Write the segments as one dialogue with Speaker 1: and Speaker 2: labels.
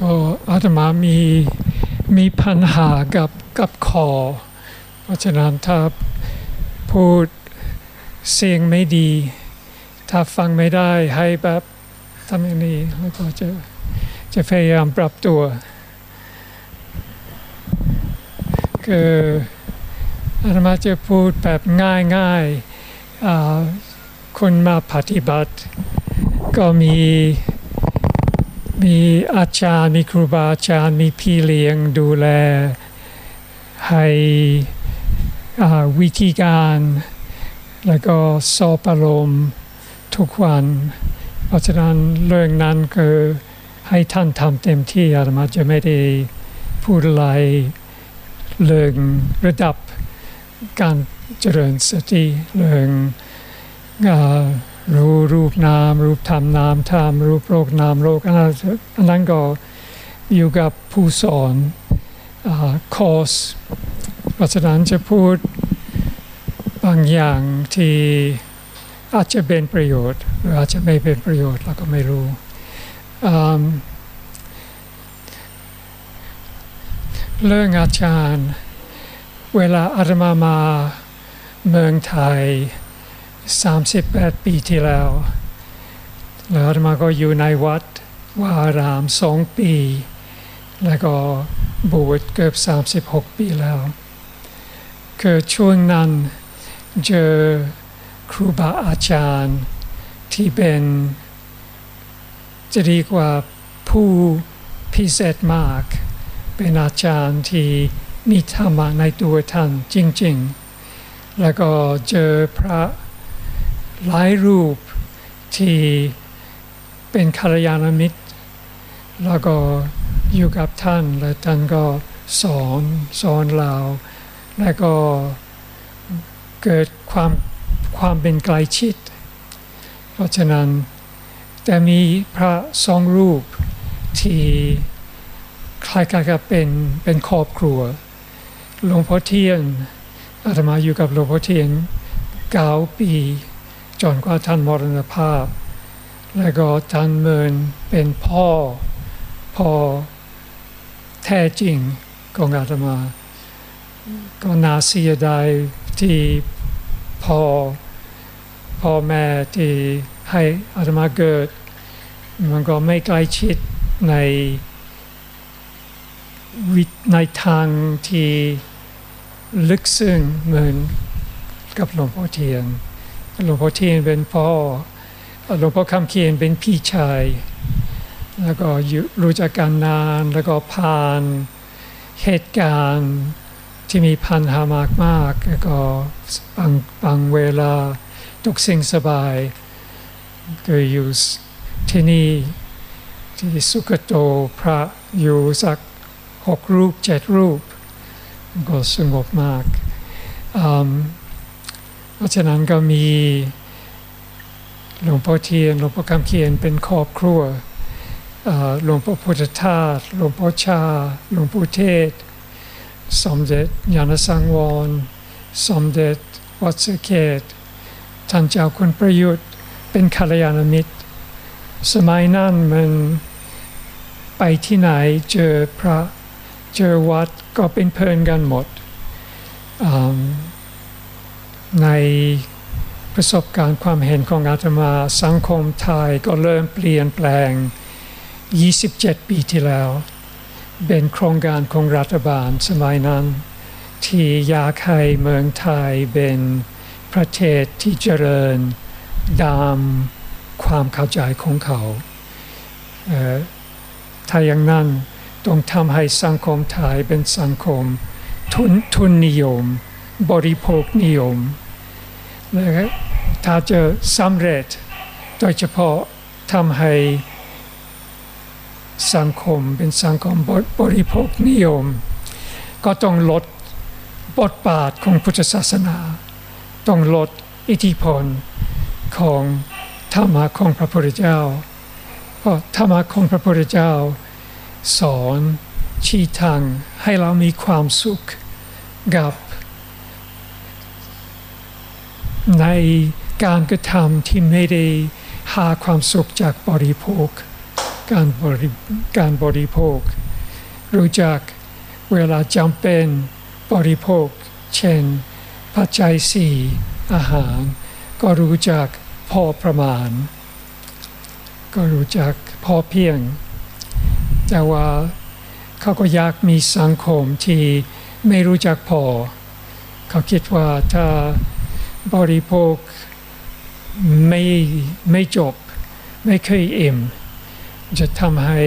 Speaker 1: ก็อาตมามีมีปัญหากับกับคอ เพราะฉะนั้นถ้าพูดเสียงไม่ดี ถ้าฟังไม่ได้ให้แบบทำอย่างนี้แล้วก็จะจะพยายามปรับตัวคืออาตมาจะพูดแบบง่ายๆอ่าคนมาปฏิบัติ ก็มี มีอาจารย์มีครูบาอาจารย์มีพี่เลี้ยงดูแล ให้วิธีการ แล้วก็สอบอารมณ์ทุกวัน เพราะฉะนั้นเรื่องนั้นคือให้ท่านทำเต็มที่อาตมาจะไม่ได้พูดอะไรเรื่องระดับการเจริญสติเรื่องอ รู้รูปนาม รูปธรรมนามธรรมรูปโลกนามโลกอันนั้นก็อยู่กับผู้สอนอคอร์สเพราะฉะนั้นจะพูดบางอย่างที่อาจจะเป็นประโยชน์ หรืออาจจะไม่เป็นประโยชน์เราก็ไม่รู้เรื่องอาจารย์ เวลาอาตมามาเมืองไทย 38 ปีที่แล้วแล้วอาตมาก็อยู่ในวัดวาอารามสองปี แล้วก็บวชเกือบ 36 ปีแล้วคือช่วงนั้นเจอครูบาอาจารย์ที่เป็นจะดีกว่าผู้พิเศษมาก เป็นอาจารย์ที่มีธรรมะในตัวท่านจริง ๆ แล้วก็เจอพระ หลายรูปที่เป็นคารยานมิตร แล้วก็อยู่กับท่านและท่านก็สอนสอนเราแล้วก็เกิดความความเป็นใกลชิด เพราะฉะนั้นแต่มีพระสองรูปที่คล้ายๆกับเป็นเป็นครอบครัวหลวงพ่อเทียนอาตมาอยู่กับหลวงพ่อเทียนเก้าปี จนกว่าท่านมรณภาพ แล้วก็ท่านเมินเป็นพ่อ พ่อแท้จริงของอาตมา ก็น่าเสียดายที่พ่อพ่อแม่ที่ให้อาตมาเกิด มันก็ไม่ใกล้ชิดในวิในทางที่ลึกซึ้งเหมือนกับหลวงพ่อเทียน หลวงพ่อเทียนเป็นพ่อหลวงพ่อคำเขียนเป็นพี่ชาย แล้วก็รู้จักกันนานแล้วก็ผ่านเหตุการณ์ที่มีพันหามากมากๆแล้วก็บางบางเวลาทุกสิ่งสบายก็อยู่ที่นี่ที่สุกโตพระอยู่สักหกรูปเจ็ดรูป ก็สงบมากอ เพราะฉะนั้นก็มีหลวงพ่อเทียนหลวงพ่อคำเขียนเป็นครอบครัวหลวงพ่อพุทธทาสหลวงพ่อชา หลวงปู่เทศ สมเด็จยานสังวร สมเด็จวัดสเกตท่านเจ้าคุณประยุทธ์ เป็นกัลยาณมิตร สมัยนั้นมันไปที่ไหนเจอพระเจอวัดก็เป็นเพื่อนกันหมด ในประสบการณ์ความเห็นของอาตมาสังคมไทยก็เริ่มเปลี่ยนแปลง 27 ปีที่แล้ว เป็นโครงการของรัฐบาลสมัยนั้น ที่อยากให้เมืองไทยเป็นประเทศที่เจริญตามความเข้าใจของเขาถ้าอย่างนั้นต้องทำให้สังคมไทยเป็นสังคมทุนทุนนิยม บริโภคนิยมและถ้าจะสำเร็จ โดยเฉพาะทำให้สังคมเป็นสังคมบริโภคนิยม ก็ต้องลดบทบาทของพุทธศาสนา ต้องลดอิทธิพลของธรรมะของพระพุทธเจ้าเพราะธรรมะของพระพุทธเจ้า สอนชี้ทางให้เรามีความสุขกับ ในการกระทำที่ไม่ได้หาความสุขจากบริโภค การบริการบริโภค รู้จักเวลาจำเป็นบริโภค เช่น ปัจจัยสี่อาหาร ก็รู้จักพอประมาณ ก็รู้จักพอเพียง แต่ว่าเขาก็อยากมีสังคมที่ไม่รู้จักพอ เขาคิดว่าถ้า บริโภคไม่ไม่จบ ไม่เคยอิ่ม จะทำให้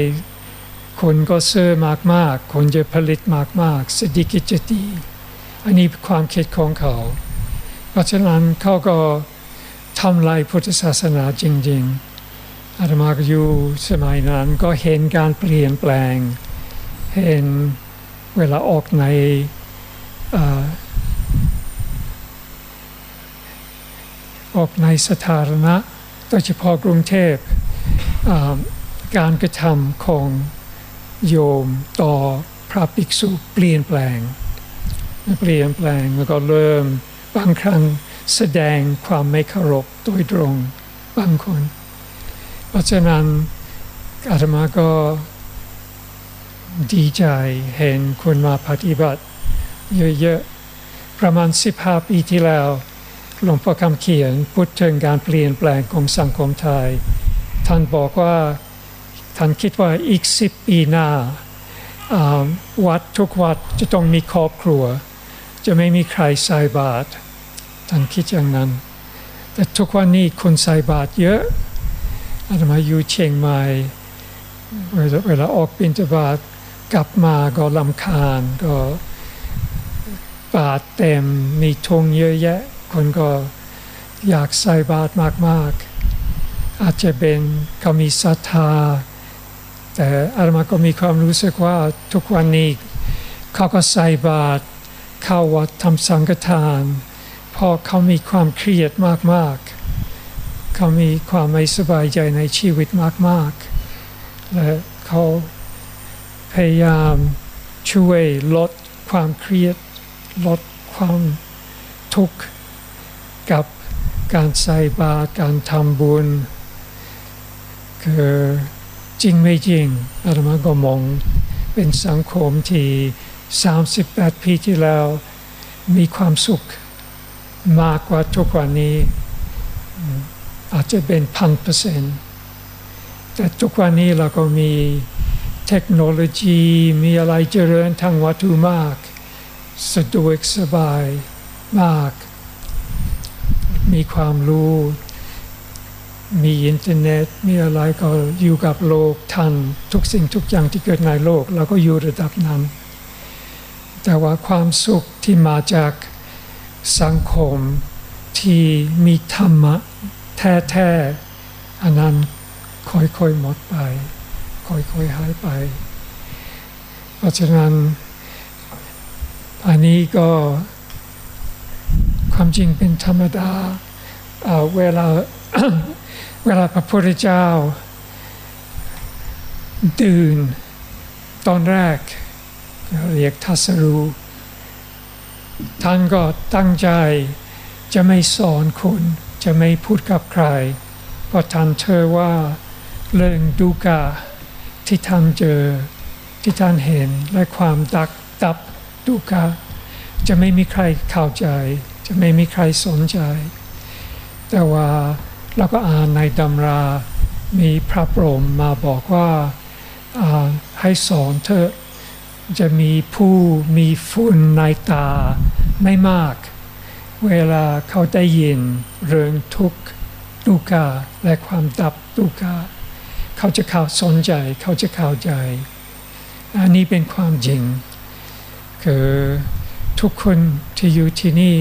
Speaker 1: คนก็เสื้อมากๆ คนจะผลิตมากๆเศรษฐกิจจะดีอันนี้ความคิดของเขา เพราะฉะนั้นเขาก็ทำลายพุทธศาสนาจริง ๆอาตมาอยู่สมัยนั้นก็เห็นการเปลี่ยนแปลง เห็นเวลาออกใน ออกในสถานะโดยเฉพาะกรุงเทพการกระทำของโยมต่อพระภิกษุเปลี่ยนแปลง เปลี่ยนแปลงแล้วก็เริ่มบางครั้งแสดงความไม่เคารพโดยตรงบางคน เพราะฉะนั้นอาตมาก็ดีใจเห็นคนมาปฏิบัติเยอะๆประมาณ 15 ปีที่แล้ว หลวงพ่อคำเขียนพูดถึงการเปลี่ยนแปลงของสังคมไทย ท่านบอกว่าท่านคิดว่าอีกสิบปีหน้าวัดทุกวัดจะต้องมีครอบครัว จะไม่มีใครใส่บาตรท่านคิดอย่างนั้น แต่ทุกวันนี้คนใส่บาตรเยอะอาตมาอยู่เชียงใหม่เวลาออกบิณฑบาตกลับมาก็ลำคาญก็บาตรเต็มมีทงเยอะแยะ คนก็อยากใส่บาตรมากๆ อาจจะเป็นเขามีศรัทธา แต่อาตมาก็มีความรู้สึกว่าทุกวันนี้เขาก็ใส่บาตรเข้าวัดทำสังฆทานเพราะเขามีความเครียดมากๆ เขามีความไม่สบายใจในชีวิตมากๆ และเขาพยายามช่วยลดความเครียดลดความทุกข์ กับการใส่บาตรการทำบุญ คือจริงไม่จริงอาตมาก็มองเป็นสังคมที่ 38 ปีที่แล้ว มีความสุขมากกว่าทุกวันนี้ อาจจะเป็นพันเปอร์เซ็นต์แต่ทุกวันนี้เราก็มีเทคโนโลยีมีอะไรเจริญทางวัตถุมาก สะดวกสบายมาก มีความรู้ มีอินเทอร์เน็ต มีอะไรก็อยู่กับโลกทันทุกสิ่งทุกอย่างที่เกิดในโลกเราก็อยู่ระดับนั้น แต่ว่าความสุขที่มาจากสังคมที่มีธรรมะแท้ๆอันนั้นค่อยๆหมดไป ค่อยๆหายไป เพราะฉะนั้นอันนี้ก็ ความจริงเป็นธรรมดาเวลาเวลาพระพุทธเจ้าดื่นตอนแรกเรียกทัศรูท่านก็ตั้งใจจะไม่สอนคุณจะไม่พูดกับใคร เพราะท่านเชื่อว่าเรื่องดูกาที่ท่านเจอที่ท่านเห็นและความดักดับดูกาจะไม่มีใครเข้าใจ จะไม่มีใครสนใจ แต่ว่าเราก็อ่านในตำรามีพระพรหมมาบอกว่าให้สอนเธอจะมีผู้มีฝุ่นในตาไม่มาก เวลาเขาได้ยินเรื่องทุกข์ตุกาและความดับตุกาเขาจะเข้าสนใจเขาจะเข้าใจ อันนี้เป็นความจริง คือทุกคนที่อยู่ที่นี่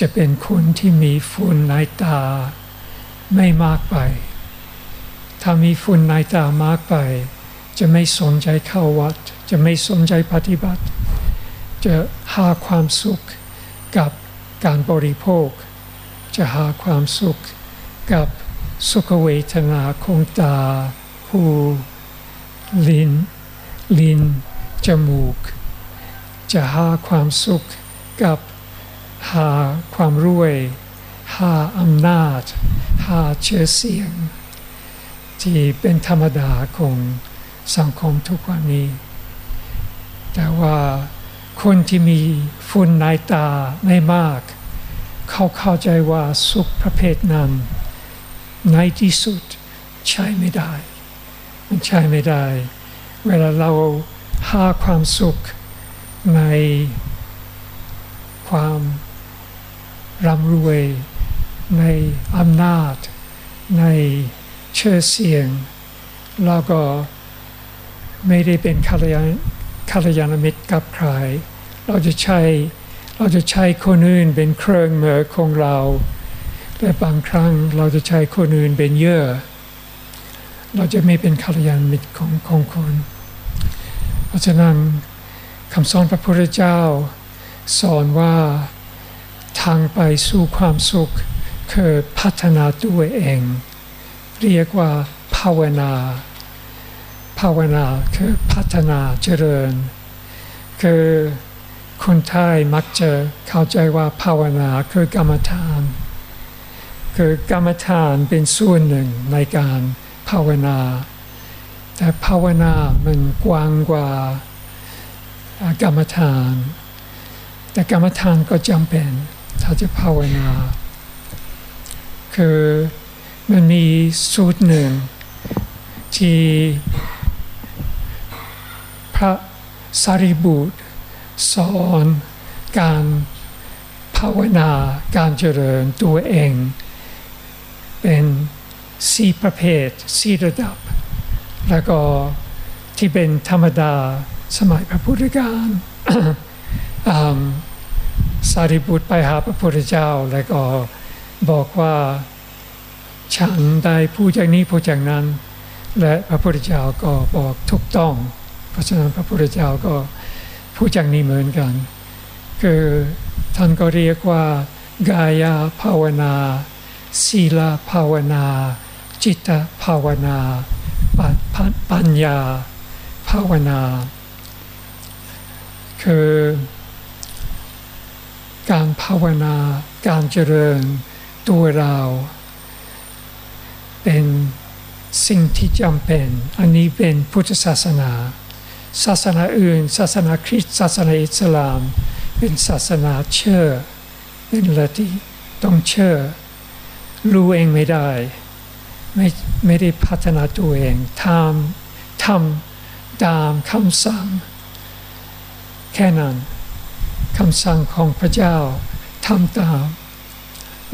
Speaker 1: จะเป็นคนที่มีฝุ่นในตาไม่มากไป ถ้ามีฝุ่นในตามากไป จะไม่สนใจเข้าวัด จะไม่สนใจปฏิบัติ จะหาความสุขกับการบริโภค จะหาความสุขกับสุขเวทนาของตา หู ลิ้น ลิ้น จมูก จะหาความสุขกับ หาความรวย หาอำนาจ หาเชื้อเสียง ที่เป็นธรรมดาของสังคมทุกวันนี้ แต่ว่าคนที่มีฝุ่นในตาไม่มาก เขาเข้าใจว่าสุขประเภทนั้นในที่สุดใช้ไม่ได้ มันใช้ไม่ได้ เวลาเราหาความสุขในความ ร่ำรวยในอำนาจ ในเชื่อเสียงเราก็ไม่ได้เป็นคารยานคารยานมิตรกับใคร เราจะใช้เราจะใช้คนอื่นเป็นเครื่องมือของเราแต่บางครั้งเราจะใช้คนอื่นเป็นเยื่อเราจะไม่เป็นคารยานมิตรของของคน เพราะฉะนั้นคำสอนพระพุทธเจ้า สอนว่า ทางไปสู่ความสุขคือพัฒนาตัวเอง เรียกว่าภาวนา ภาวนาคือพัฒนาเจริญ คือคนไทยมักจะเข้าใจว่าภาวนาคือกรรมฐาน คือกรรมฐานเป็นส่วนหนึ่งในการภาวนา แต่ภาวนามันกว้างกว่ากรรมฐาน แต่กรรมฐานก็จำเป็น ถ้าจะภาวนา คือมันมีสูตรหนึ่ง ที่พระสารีบุตรสอนการภาวนาการเจริญตัวเอง เป็นสี่ประเภทสี่ระดับ แล้วก็ที่เป็นธรรมดาสมัยพระพุทธการ สารีบุตรไปหาพระพุทธเจ้าแล้วก็บอกว่าฉันได้พูดจากนี้พูดจากนั้น และพระพุทธเจ้าก็บอกถูกต้อง เพราะฉะนั้นพระพุทธเจ้าก็พูดจากนี้เหมือนกัน คือท่านก็เรียกว่ากายาภาวนาศีลภาวนา จิตภาวนาปัญญาภาวนา คือ การภาวนา การเจริญตัวเรา เป็นสิ่งที่จำเป็น อันนี้เป็นพุทธศาสนา ศาสนาอื่น ศาสนาคริสต์ศาสนาอิสลาม เป็นศาสนาเชื่อ เป็นละที่ต้องเชื่อ รู้เองไม่ได้ ไม่ไม่ได้พัฒนาตัวเองทำทำตามคำสั่ง แค่นั้น คำสั่งของพระเจ้าทำตาม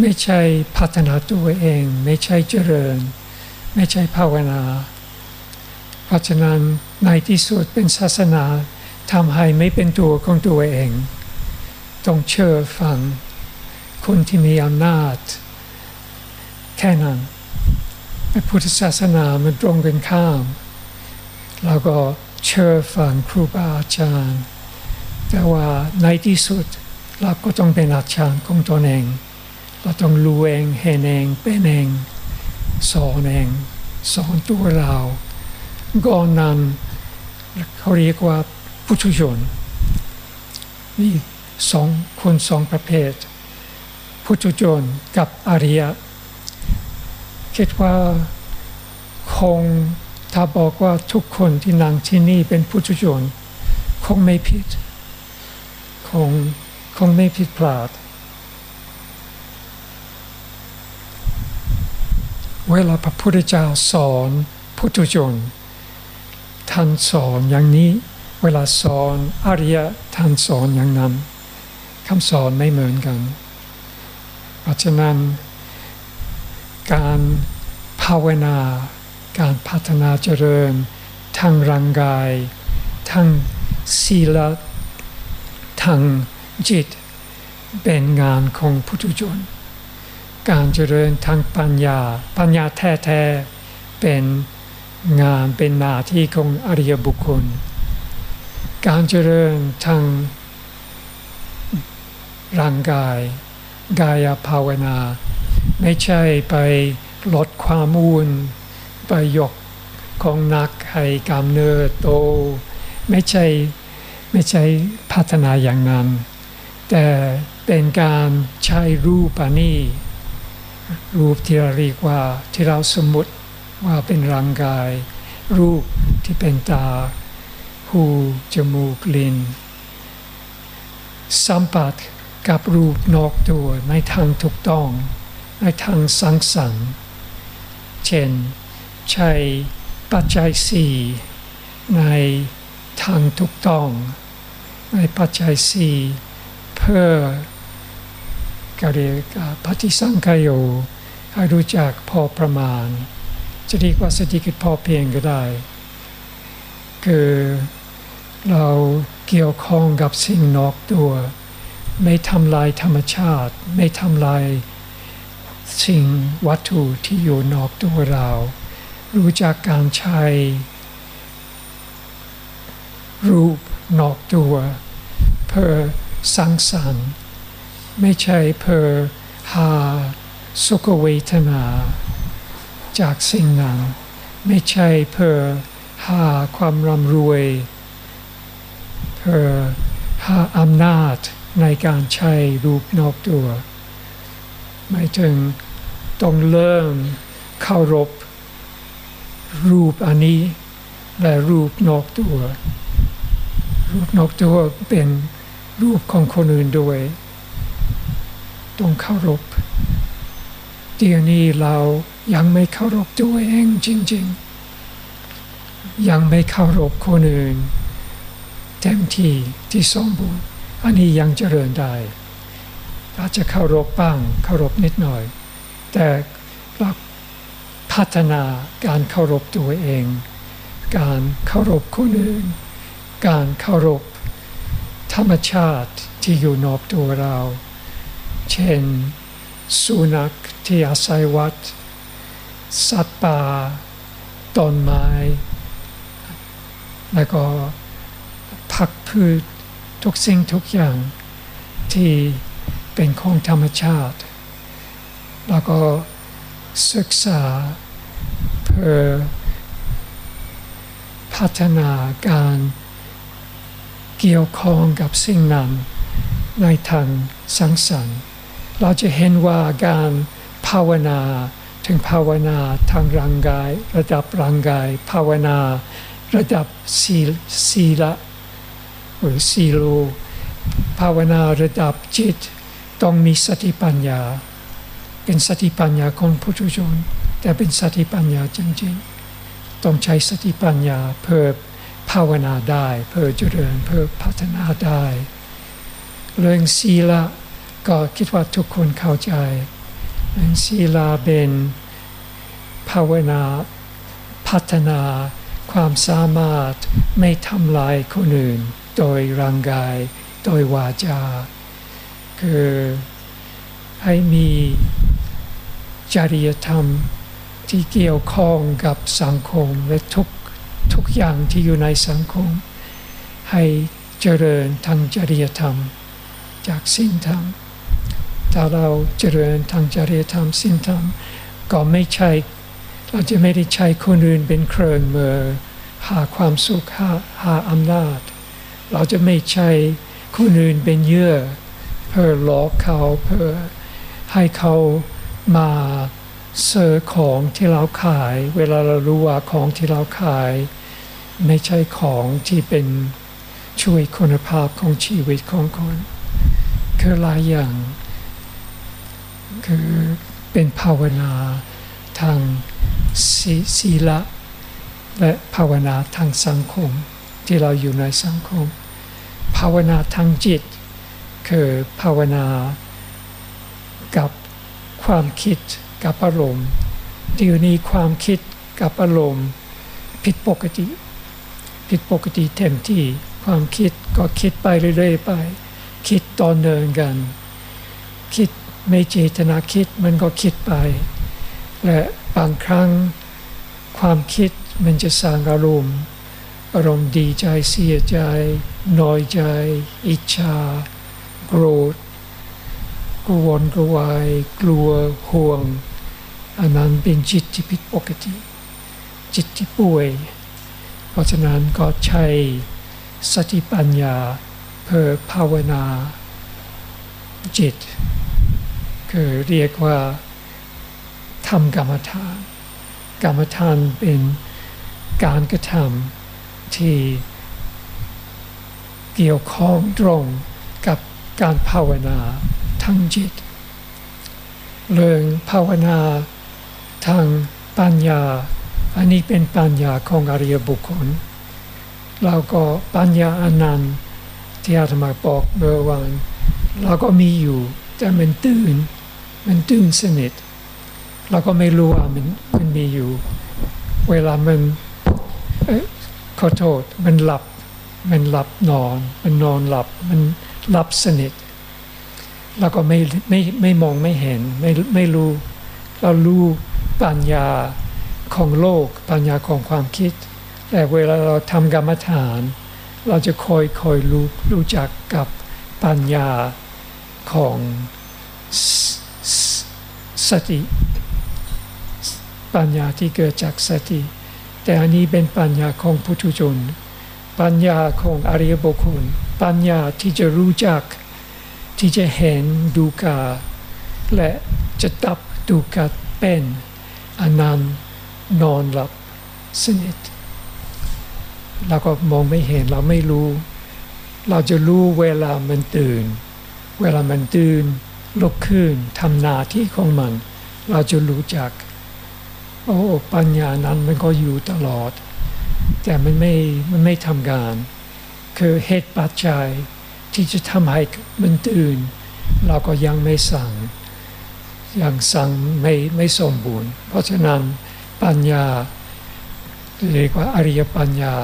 Speaker 1: ไม่ใช่พัฒนาตัวเอง ไม่ใช่เจริญ ไม่ใช่ภาวนา เพราะฉะนั้นในที่สุดเป็นศาสนาทำให้ไม่เป็นตัวของตัวเอง ต้องเชื่อฟัง คนที่มีอำนาจ แค่นั้นพุทธศาสนามันตรงกันข้ามเราก็เชื่อฟังครูบาอาจารย์ แต่ว่าในที่สุดเราก็ต้องเป็นอาจารย์ของตนเอง เราต้องรู้เองเห็นเองเป็นเองสอนเองสอนตัวเราก่อนนั้นเขาเรียกว่าพุทุชนมีสองคนสองประเภทพุทุชนกับอริยะคิดว่าคงถ้าบอกว่าทุกคนที่นั่งที่นี่เป็นพุทุชนคงไม่ผิด งคงไม่ผิดพลาด เวลาพระพุทธเจ้าสอนพุทธชนท่านสอนอย่างนี้ เวลาสอนอริยะท่านสอนอย่างนั้นคำสอนไม่เหมือนกัน เพราะฉะนั้น การภาวนา การพัฒนาเจริญ ทั้งร่างกาย ทั้งศีล ทางจิต เป็นงานของพุทุชน การเจริญทางปัญญา ปัญญาแท้ๆเป็นงานเป็นหน้าที่ของอริยบุคคล การเจริญทางร่างกาย กายภาวนา ไม่ใช่ไปลดความอุ่นไปยกของนักให้กำเนิดโต ไม่ใช่ ไม่ใช่พัฒนาอย่างนั้น แต่เป็นการใช้รูปานี้รูปที่เราเรียกว่าที่เราสมมติว่าเป็นร่างกาย รูปที่เป็นตา หูจมูกลิ้นสัมผัสกับรูปนอกตัวในทางถูกต้อง ในทางสังสรรค์เช่นใช้ปัจจัยสี่ในทางถูกต้อง ในปัจจัยสี่เพื่อการเรียกปฏิสังขโยให้รู้จักพอประมาณ จะดีกว่าสติกิจพอเพียงก็ได้ คือเราเกี่ยวข้องกับสิ่งนอกตัว ไม่ทำลายธรรมชาติ ไม่ทำลายสิ่งวัตถุที่อยู่นอกตัวเรา รู้จักการใช้รูปนอกตัว เพื่อสร้างสรรค์ไม่ใช่เพื่อหาสุขเวทนา จากสิ่งนั้น ไม่ใช่เพื่อหาความร่ำรวยเพื่อหาอำนาจในการใช้รูปนอกตัวหมายถึงต้องเริ่มเคารพรูปอันนี้และรูปนอกตัว รูปนอกตัวเป็น รูปของคนอื่นด้วยต้องเคารพเดี๋ยวนี้เรายังไม่เคารพตัวเองจริง ๆ ยังไม่เคารพคนอื่นเต็มที่ที่สมบูรณ์อันนี้ยังเจริญได้อาจจะเคารพบ้างเคารพนิดหน่อย แต่เราพัฒนาการเคารพตัวเอง การเคารพคนอื่น การเคารพ ธรรมชาติที่อยู่นอกตัวเรา เช่น สุนัขที่อาศัยวัด สัตว์ป่าต้นไม้ แล้วก็ผักพืชทุกสิ่งทุกอย่างที่เป็นของธรรมชาติ แล้วก็ศึกษาเพื่อพัฒนาการ เกี่ยวข้องกับสิ่งนั้นในทางสังสรรค์เราจะเห็นว่าการภาวนาถึงภาวนาทางร่างกาย ระดับร่างกาย ภาวนาระดับศีละหรือศีโลภาวนาระดับจิตต้องมีสติปัญญา เป็นสติปัญญาของพุทธชนแต่เป็นสติปัญญาจริงๆ ต้องใช้สติปัญญาเพื่อ ภาวนาได้เพื่อเจริญเพื่อพัฒนาได้ เรื่องศีลก็คิดว่าทุกคนเข้าใจเรื่องศีลาเป็นภาวนาพัฒนาความสามารถไม่ทำลายคนอื่น โดยร่างกาย โดยวาจา คือให้มีจริยธรรมที่เกี่ยวข้องกับสังคมและทุก ทุกอย่างที่อยู่ในสังคม ให้เจริญทางจริยธรรม จากสิ่งธรรมถ้าเราเจริญทางจริยธรรมสิ่งธรรม ก็ไม่ใช่เราจะไม่ได้ใช้คนอื่นเป็นเครื่องมือหาความสุขหาหาอำนาจ เราจะไม่ใช้คนอื่นเป็นเยื่อเพื่อหลอกเขาเพื่อให้เขามา เสือของที่เราขาย เวลาเรารู้ว่าของที่เราขาย ไม่ใช่ของที่เป็นช่วยคุณภาพของชีวิตของคน คือหลายอย่าง คือเป็นภาวนาทางศีลและภาวนาทางสังคมที่เราอยู่ในสังคม ภาวนาทางจิต คือภาวนากับความคิด กับอารมณ์เดี๋ยวนี้ความคิดกับอารมณ์ผิดปกติ ผิดปกติเต็มที่ความคิดก็คิดไปเรื่อยๆไป คิดตอนเดินกัน คิดไม่เจตนาคิดมันก็คิดไป และบางครั้ง ความคิดมันจะสร้างอารมณ์ อารมณ์ดีใจเสียใจน้อยใจ อิจฉาโกรธกวนกวาย กลัวห่วง อันนั้นเป็นจิตที่ผิดปกติ จิตที่ป่วย เพราะฉะนั้นก็ใช้สติปัญญาเพื่อภาวนาจิต คือเรียกว่าทำกรรมฐาน กรรมฐานเป็นการกระทำที่เกี่ยวข้องตรงกับการภาวนาทั้งจิต เรื่องภาวนา ทางปัญญา อันนี้เป็นปัญญาของอริยบุคคลเราก็ปัญญาอันนั้นที่อาตมาบอกเมื่อวานเราก็มีอยู่แต่มันตื่น มันตื่นสนิทเราก็ไม่รู้ว่ามันมันมีอยู่ เวลามันขอโทษมันหลับ มันหลับนอน มันนอนหลับ มันหลับสนิทเราก็ไม่ไม่ไม่มองไม่เห็นไม่ไม่รู้ เรารู้ ปัญญาของโลก ปัญญาของความคิด แต่เวลาเราทำกรรมฐาน เราจะคอยคอยรู้รู้จักกับปัญญาของสติ ปัญญาที่เกิดจากสติ แต่อันนี้เป็นปัญญาของพุทุชน ปัญญาของอริยบุคคล ปัญญาที่จะรู้จัก ที่จะเห็นดูกา และจะตับดูกาเป็น อนันต์นอนหลับสนิทเราก็มองไม่เห็นเราไม่รู้ เราจะรู้เวลามันตื่น เวลามันตื่นลุกขึ้นทำหน้าที่ของมัน เราจะรู้จักโอ้ปัญญานั้นมันก็อยู่ตลอด แต่มันไม่มันไม่ทำงาน คือเหตุปัจจัยที่จะทำให้มันตื่น เราก็ยังไม่สั่ง ยังสั่งไม่ไม่สมบูรณ์ เพราะฉะนั้นปัญญาเรียกว่าอริยปัญญา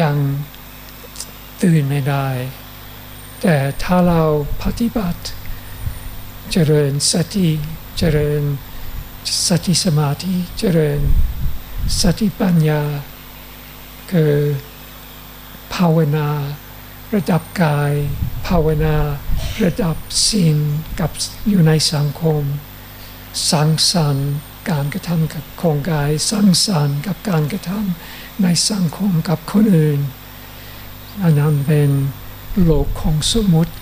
Speaker 1: ยังตื่นไม่ได้ แต่ถ้าเราปฏิบัติ เจริญสติเจริญสติสมาธิเจริญสติปัญญา คือภาวนา ระดับกาย ภาวนา ระดับศีลกับอยู่ในสังคม สังสรรค์การกระทำกับของกายสังสรรค์กับการกระทำในสังคมกับคนอื่นอันนั้นเป็นโลกของสมุติ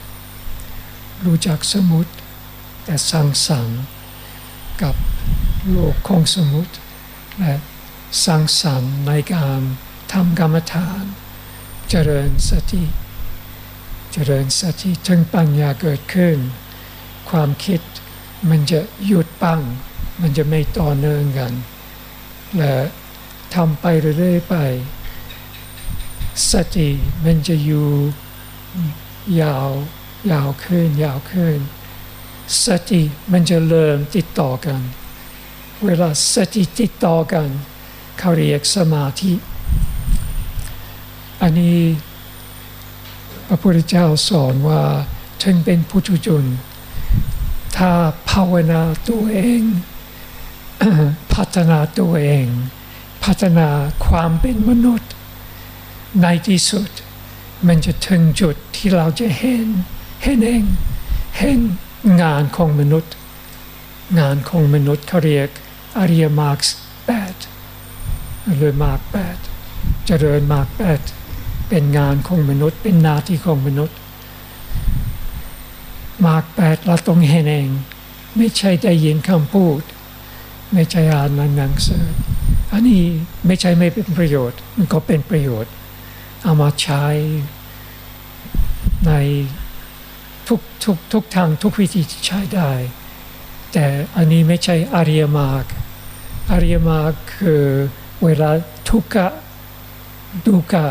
Speaker 1: รู้จักสมุติ แต่สังสรรค์กับโลกของสมุติและสร้างสรรค์ในการทำกรรมฐาน เจริญสติ เจริญสติถึงปัญญาเกิดขึ้น ความคิด มันจะหยุดปังมันจะไม่ต่อเนื่องกัน และทำไปเรื่อยๆไป สติมันจะอยู่ยาวยาวขึ้นยาวขึ้น สติมันจะเริ่มติดต่อกัน เวลาสติติดต่อกันเขาเรียกสมาธิ อันนี้พระพุทธเจ้าสอนว่าถึงเป็นผู้ชุชน ถ้าภาวนาตัวเอง พัฒนาตัวเอง พัฒนาความเป็นมนุษย์ ในที่สุด มันจะถึงจุดที่เราจะเห็น เห็นเองเห็นงานของมนุษย์ งานของมนุษย์เขาเรียกอริยมาร์กแปดหรือมาร์กแปดเจริญมาร์กแปดเป็นงานของมนุษย์ เป็นนาที่ของมนุษย์ มาร์กแปดเราต้องเห็นเอง ไม่ใช่ได้ยินคำพูด ไม่ใช่อ่านหนังสือ อันนี้ไม่ใช่ไม่เป็นประโยชน์ มันก็เป็นประโยชน์ เอามาใช้ในทุกทุกทุกทางทุกวิธีใช้ได้ แต่อันนี้ไม่ใช่อริยมรรคอริยมรรคคือเวลาทุกขะดูกะ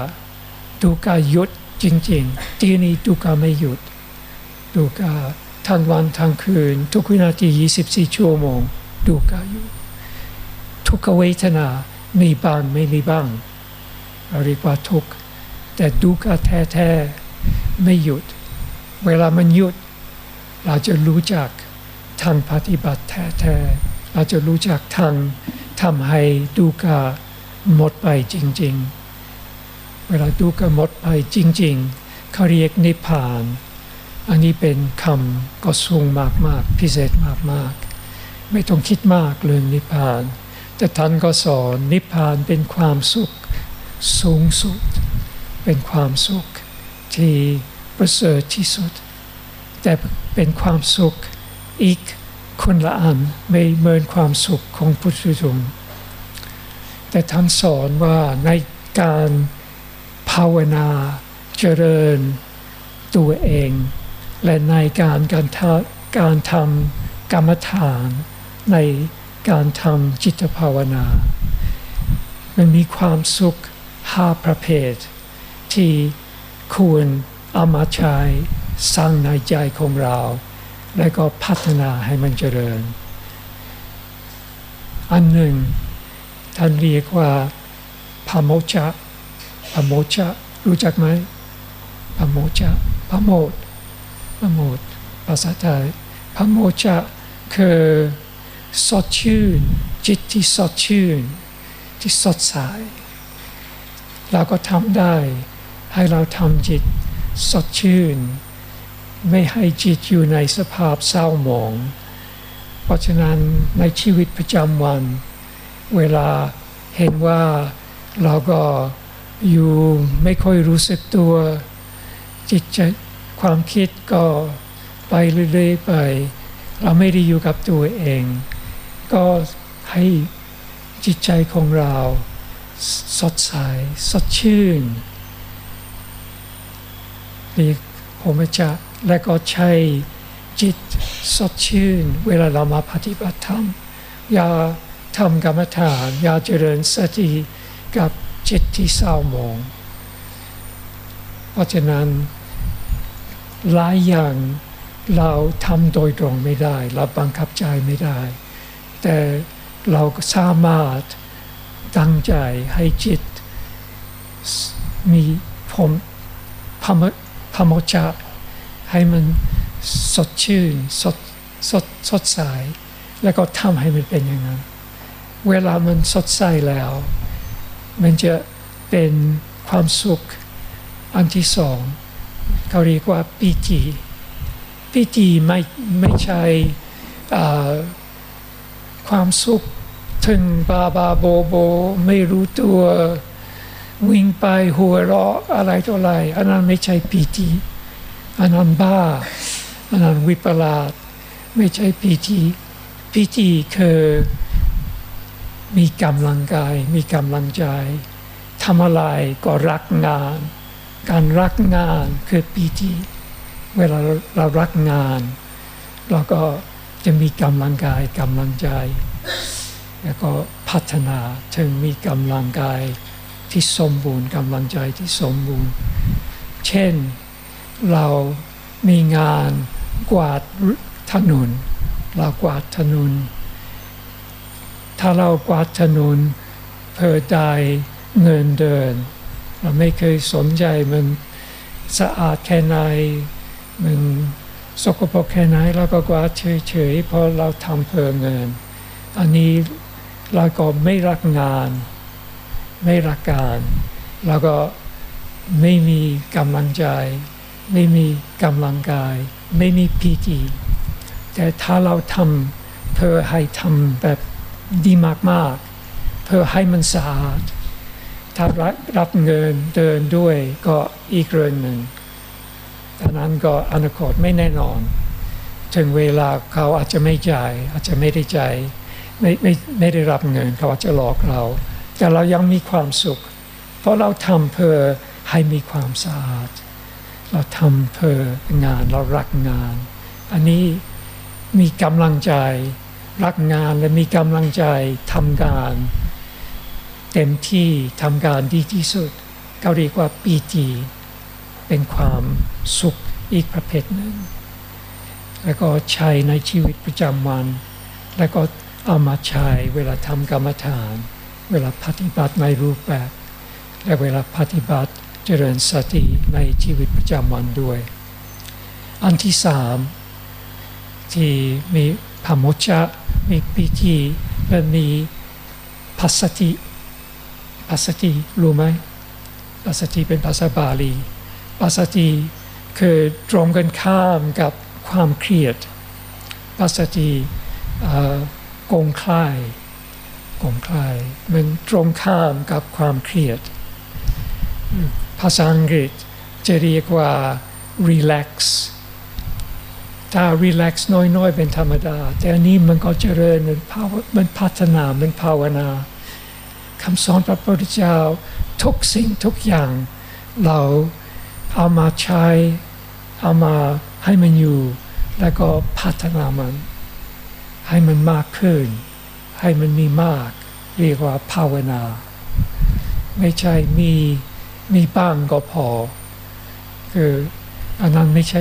Speaker 1: ดูกะหยุดจริง ๆ ที่นี้ดูกะไม่หยุด ดูกาทั้งวันทั้งคืน ทุกวินาที 24 ชั่วโมง ดูกาอยู่ ทุกเวทนามีบ้างไม่มีบ้างเรียกว่าทุกแต่ดูกาแท้ๆไม่หยุด เวลามันหยุด เราจะรู้จักทางปฏิบัติแท้ๆเราจะรู้จักทางทำให้ดูกาหมดไปจริง ๆ เวลาดูกาหมดไปจริง ๆเขาเรียกนิพพาน อันนี้เป็นคำก็สูงมากๆ พิเศษมากๆ ไม่ต้องคิดมากเรื่องนิพพาน แต่ท่านก็สอนนิพพานเป็นความสุขสูงสุด เป็นความสุขที่ประเสริฐที่สุด แต่เป็นความสุขอีกคนละอันไม่เหมือนความสุขของพุทธชนแต่ท่านสอนว่าในการภาวนาเจริญตัวเอง และในการการทำการทำกรรมฐาน ในการทำจิตภาวนา มันมีความสุขห้าประเภท ที่ควรเอามาใช้สร้างในใจของเรา และก็พัฒนาให้มันเจริญ อันหนึ่ง ท่านเรียกว่าพโมจะพโมจะรู้จักไหมพโมจะพโมด พโมดภาษาไทยพโมจะคือสดชื่น จิตที่สดชื่น ที่สดใสเราก็ทำได้ ให้เราทำจิตสดชื่น ไม่ให้จิตอยู่ในสภาพเศร้าหมอง เพราะฉะนั้นในชีวิตประจำวัน เวลาเห็นว่าเราก็อยู่ไม่ค่อยรู้สึกตัว จิตใจ ความคิดก็ไปเรื่อยๆไป เราไม่ได้อยู่กับตัวเอง ก็ให้จิตใจของเราสดใสสดชื่นมีผมจะและก็ใช้จิตสดชื่น เวลาเรามาปฏิบัติธรรมอย่าทำกรรมฐานอย่าเจริญสติกับจิตที่เศร้าหมอง เพราะฉะนั้น หลายอย่างเราทำโดยตรงไม่ได้ เราบังคับใจไม่ได้ แต่เราสามารถตั้งใจให้จิต มีผมพมพมจะให้มันสดชื่นสดสดสดใสแล้วก็ทำให้มันเป็นอย่างนั้น เวลามันสดใสแล้ว มันจะเป็นความสุขอันที่สอง เขาเรียกว่าปีติปีติไม่ไม่ใช่ความสุขถึงบาบาโบโบ ไม่รู้ตัววิ่งไปหัวเราะอะไรต่ออะไรอันนั้นไม่ใช่ปีติอันนั้นบ้าอันนั้นวิปลาสไม่ใช่ปีติปีติคือมีกำลังกาย มีกำลังใจทำอะไรก็รักงาน การรักงานคือปีติเวลาเรารักงาน เราก็จะมีกำลังกายกำลังใจ แล้วก็พัฒนาถึงมีกำลังกายที่สมบูรณ์กำลังใจที่สมบูรณ์ เช่นเรามีงานกวาดถนนเรากวาดถนนถ้าเรากวาดถนนเพื่อได้เงินเดิน ไม่เคยสนใจมันสะอาดแค่ไหนมันสกปรกแค่ไหนเราก็กวาดเฉยๆเพราะเราทำเพื่อเงิน อันนี้เราก็ไม่รักงาน ไม่รักการแล้วก็ไม่มีกำลังใจ ไม่มีกำลังกาย ไม่มีพีจีแต่ถ้าเราทำเพื่อให้ทำแบบดีมากๆ เพื่อให้มันสะอาด ถ้ารับเงินเดินด้วยก็อีกเรื่องหนึ่งดังนั้นก็อนาคตไม่แน่นอน ถึงเวลาเขาอาจจะไม่จ่าย อาจจะไม่ได้จ่ายไม่ไม่ไม่ได้รับเงินเขาอาจจะหลอกเรา แต่เรายังมีความสุข เพราะเราทำเพื่อให้มีความสะอาด เราทำเพื่องานเรารักงาน อันนี้มีกำลังใจรักงานและมีกำลังใจทำงาน เต็มที่ทำการดีที่สุดเขาเรียกว่าปีติเป็นความสุขอีกประเภทหนึ่ง แล้วก็ใช้ในชีวิตประจำวัน แล้วก็เอามาใช้เวลาทำกรรมฐาน เวลาปฏิบัติในรูปแบบ และเวลาปฏิบัติเจริญสติในชีวิตประจำวันด้วย อันที่สามที่มีพโมชะมีปิติและมีปัสติ ปัสสติรู้ไหมปัสสติเป็นภาษาบาลีปัสสติคือตรงกันข้ามกับความเครียดปัสสติกงคลายของใครมันตรงข้ามกับความเครียด ภาษาอังกฤษจะเรียกว่า relax ถ้า relax น้อยๆ เป็นธรรมดา แต่อันนี้มันก็เจริญมันพัฒนามันภาวนา คำสอนพระพุทธเจ้าทุกสิ่งทุกอย่าง เราเอามาใช้เอามาให้มันอยู่ แล้วก็พัฒนามัน ให้มันมากขึ้น ให้มันมีมาก เรียกว่าภาวนา ไม่ใช่มีมีบ้างก็พอ คืออันนั้นไม่ใช่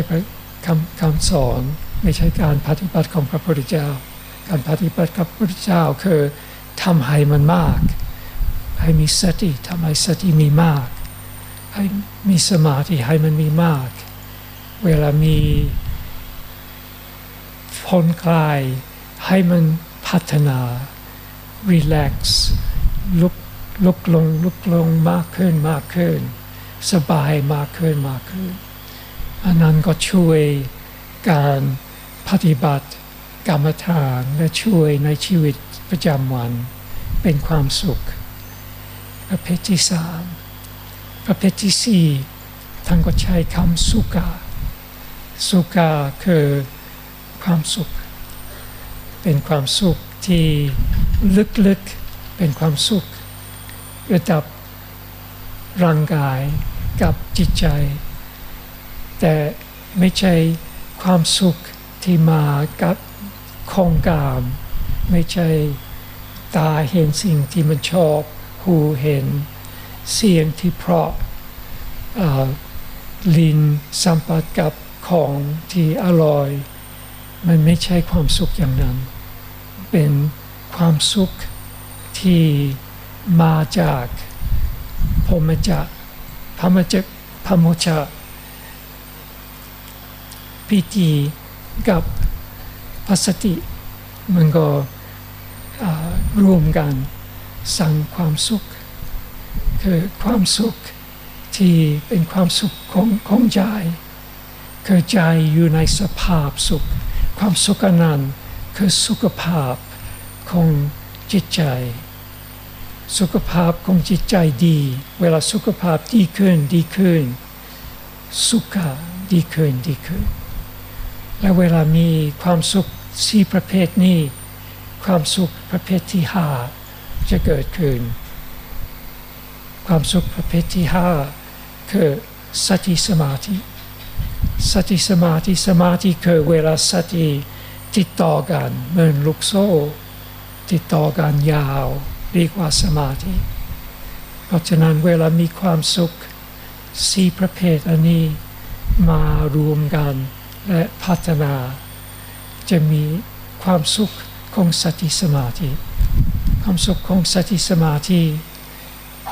Speaker 1: คำคำสอนไม่ใช่การปฏิบัติของพระพุทธเจ้า การปฏิบัติกับพระพุทธเจ้าคือทำให้มันมาก ให้มีสติทำให้สติมีมาก ให้มีสมาธิให้มันมีมาก เวลามีผ่อนคลายให้มันพัฒนา relax ลุกลุกลงลุกลงมากขึ้นมากขึ้น สบายมากขึ้นมากขึ้น อันนั้นก็ช่วยการปฏิบัติกรรมฐานและช่วยในชีวิตประจำวันเป็นความสุข ประเภทที่สามประเภทที่สี่ท่านก็ใช้คำสุกาสุกาคือความสุข เป็นความสุขที่ลึกๆเป็นความสุข ระดับร่างกายกับจิตใจ แต่ไม่ใช่ความสุขที่มากับของกาม ไม่ใช่ตาเห็นสิ่งที่มันชอบ หูเห็น เสียงที่เพราะลิ้นสัมผัสกับของที่อร่อย มันไม่ใช่ความสุขอย่างนั้น เป็นความสุขที่มาจากพรมจักพมจักพรหมจักพิธีกับปัสติ มันก็รวมกัน สั่งความสุข คือความสุขที่เป็นความสุขของของใจคือใจอยู่ในสภาพสุข ความสุขนั้นคือสุขภาพของจิตใจ สุขภาพของจิตใจดี เวลาสุขภาพดีขึ้นดีขึ้น สุขดีขึ้นดีขึ้น และเวลามีความสุขสี่ประเภทนี้ ความสุขประเภทที่ห้า จะเกิดขึ้น ความสุขประเภทที่ห้าคือสติสมาธิ สติสมาธิสมาธิคือเวลาสติติดต่อกันเหมือนลูกโซ่ ติดต่อกันยาวเรียกว่าสมาธิ เพราะฉะนั้นเวลามีความสุขสี่ประเภทอันนี้มารวมกันและพัฒนา จะมีความสุขของสติสมาธิ ความสุขของสติสมาธิ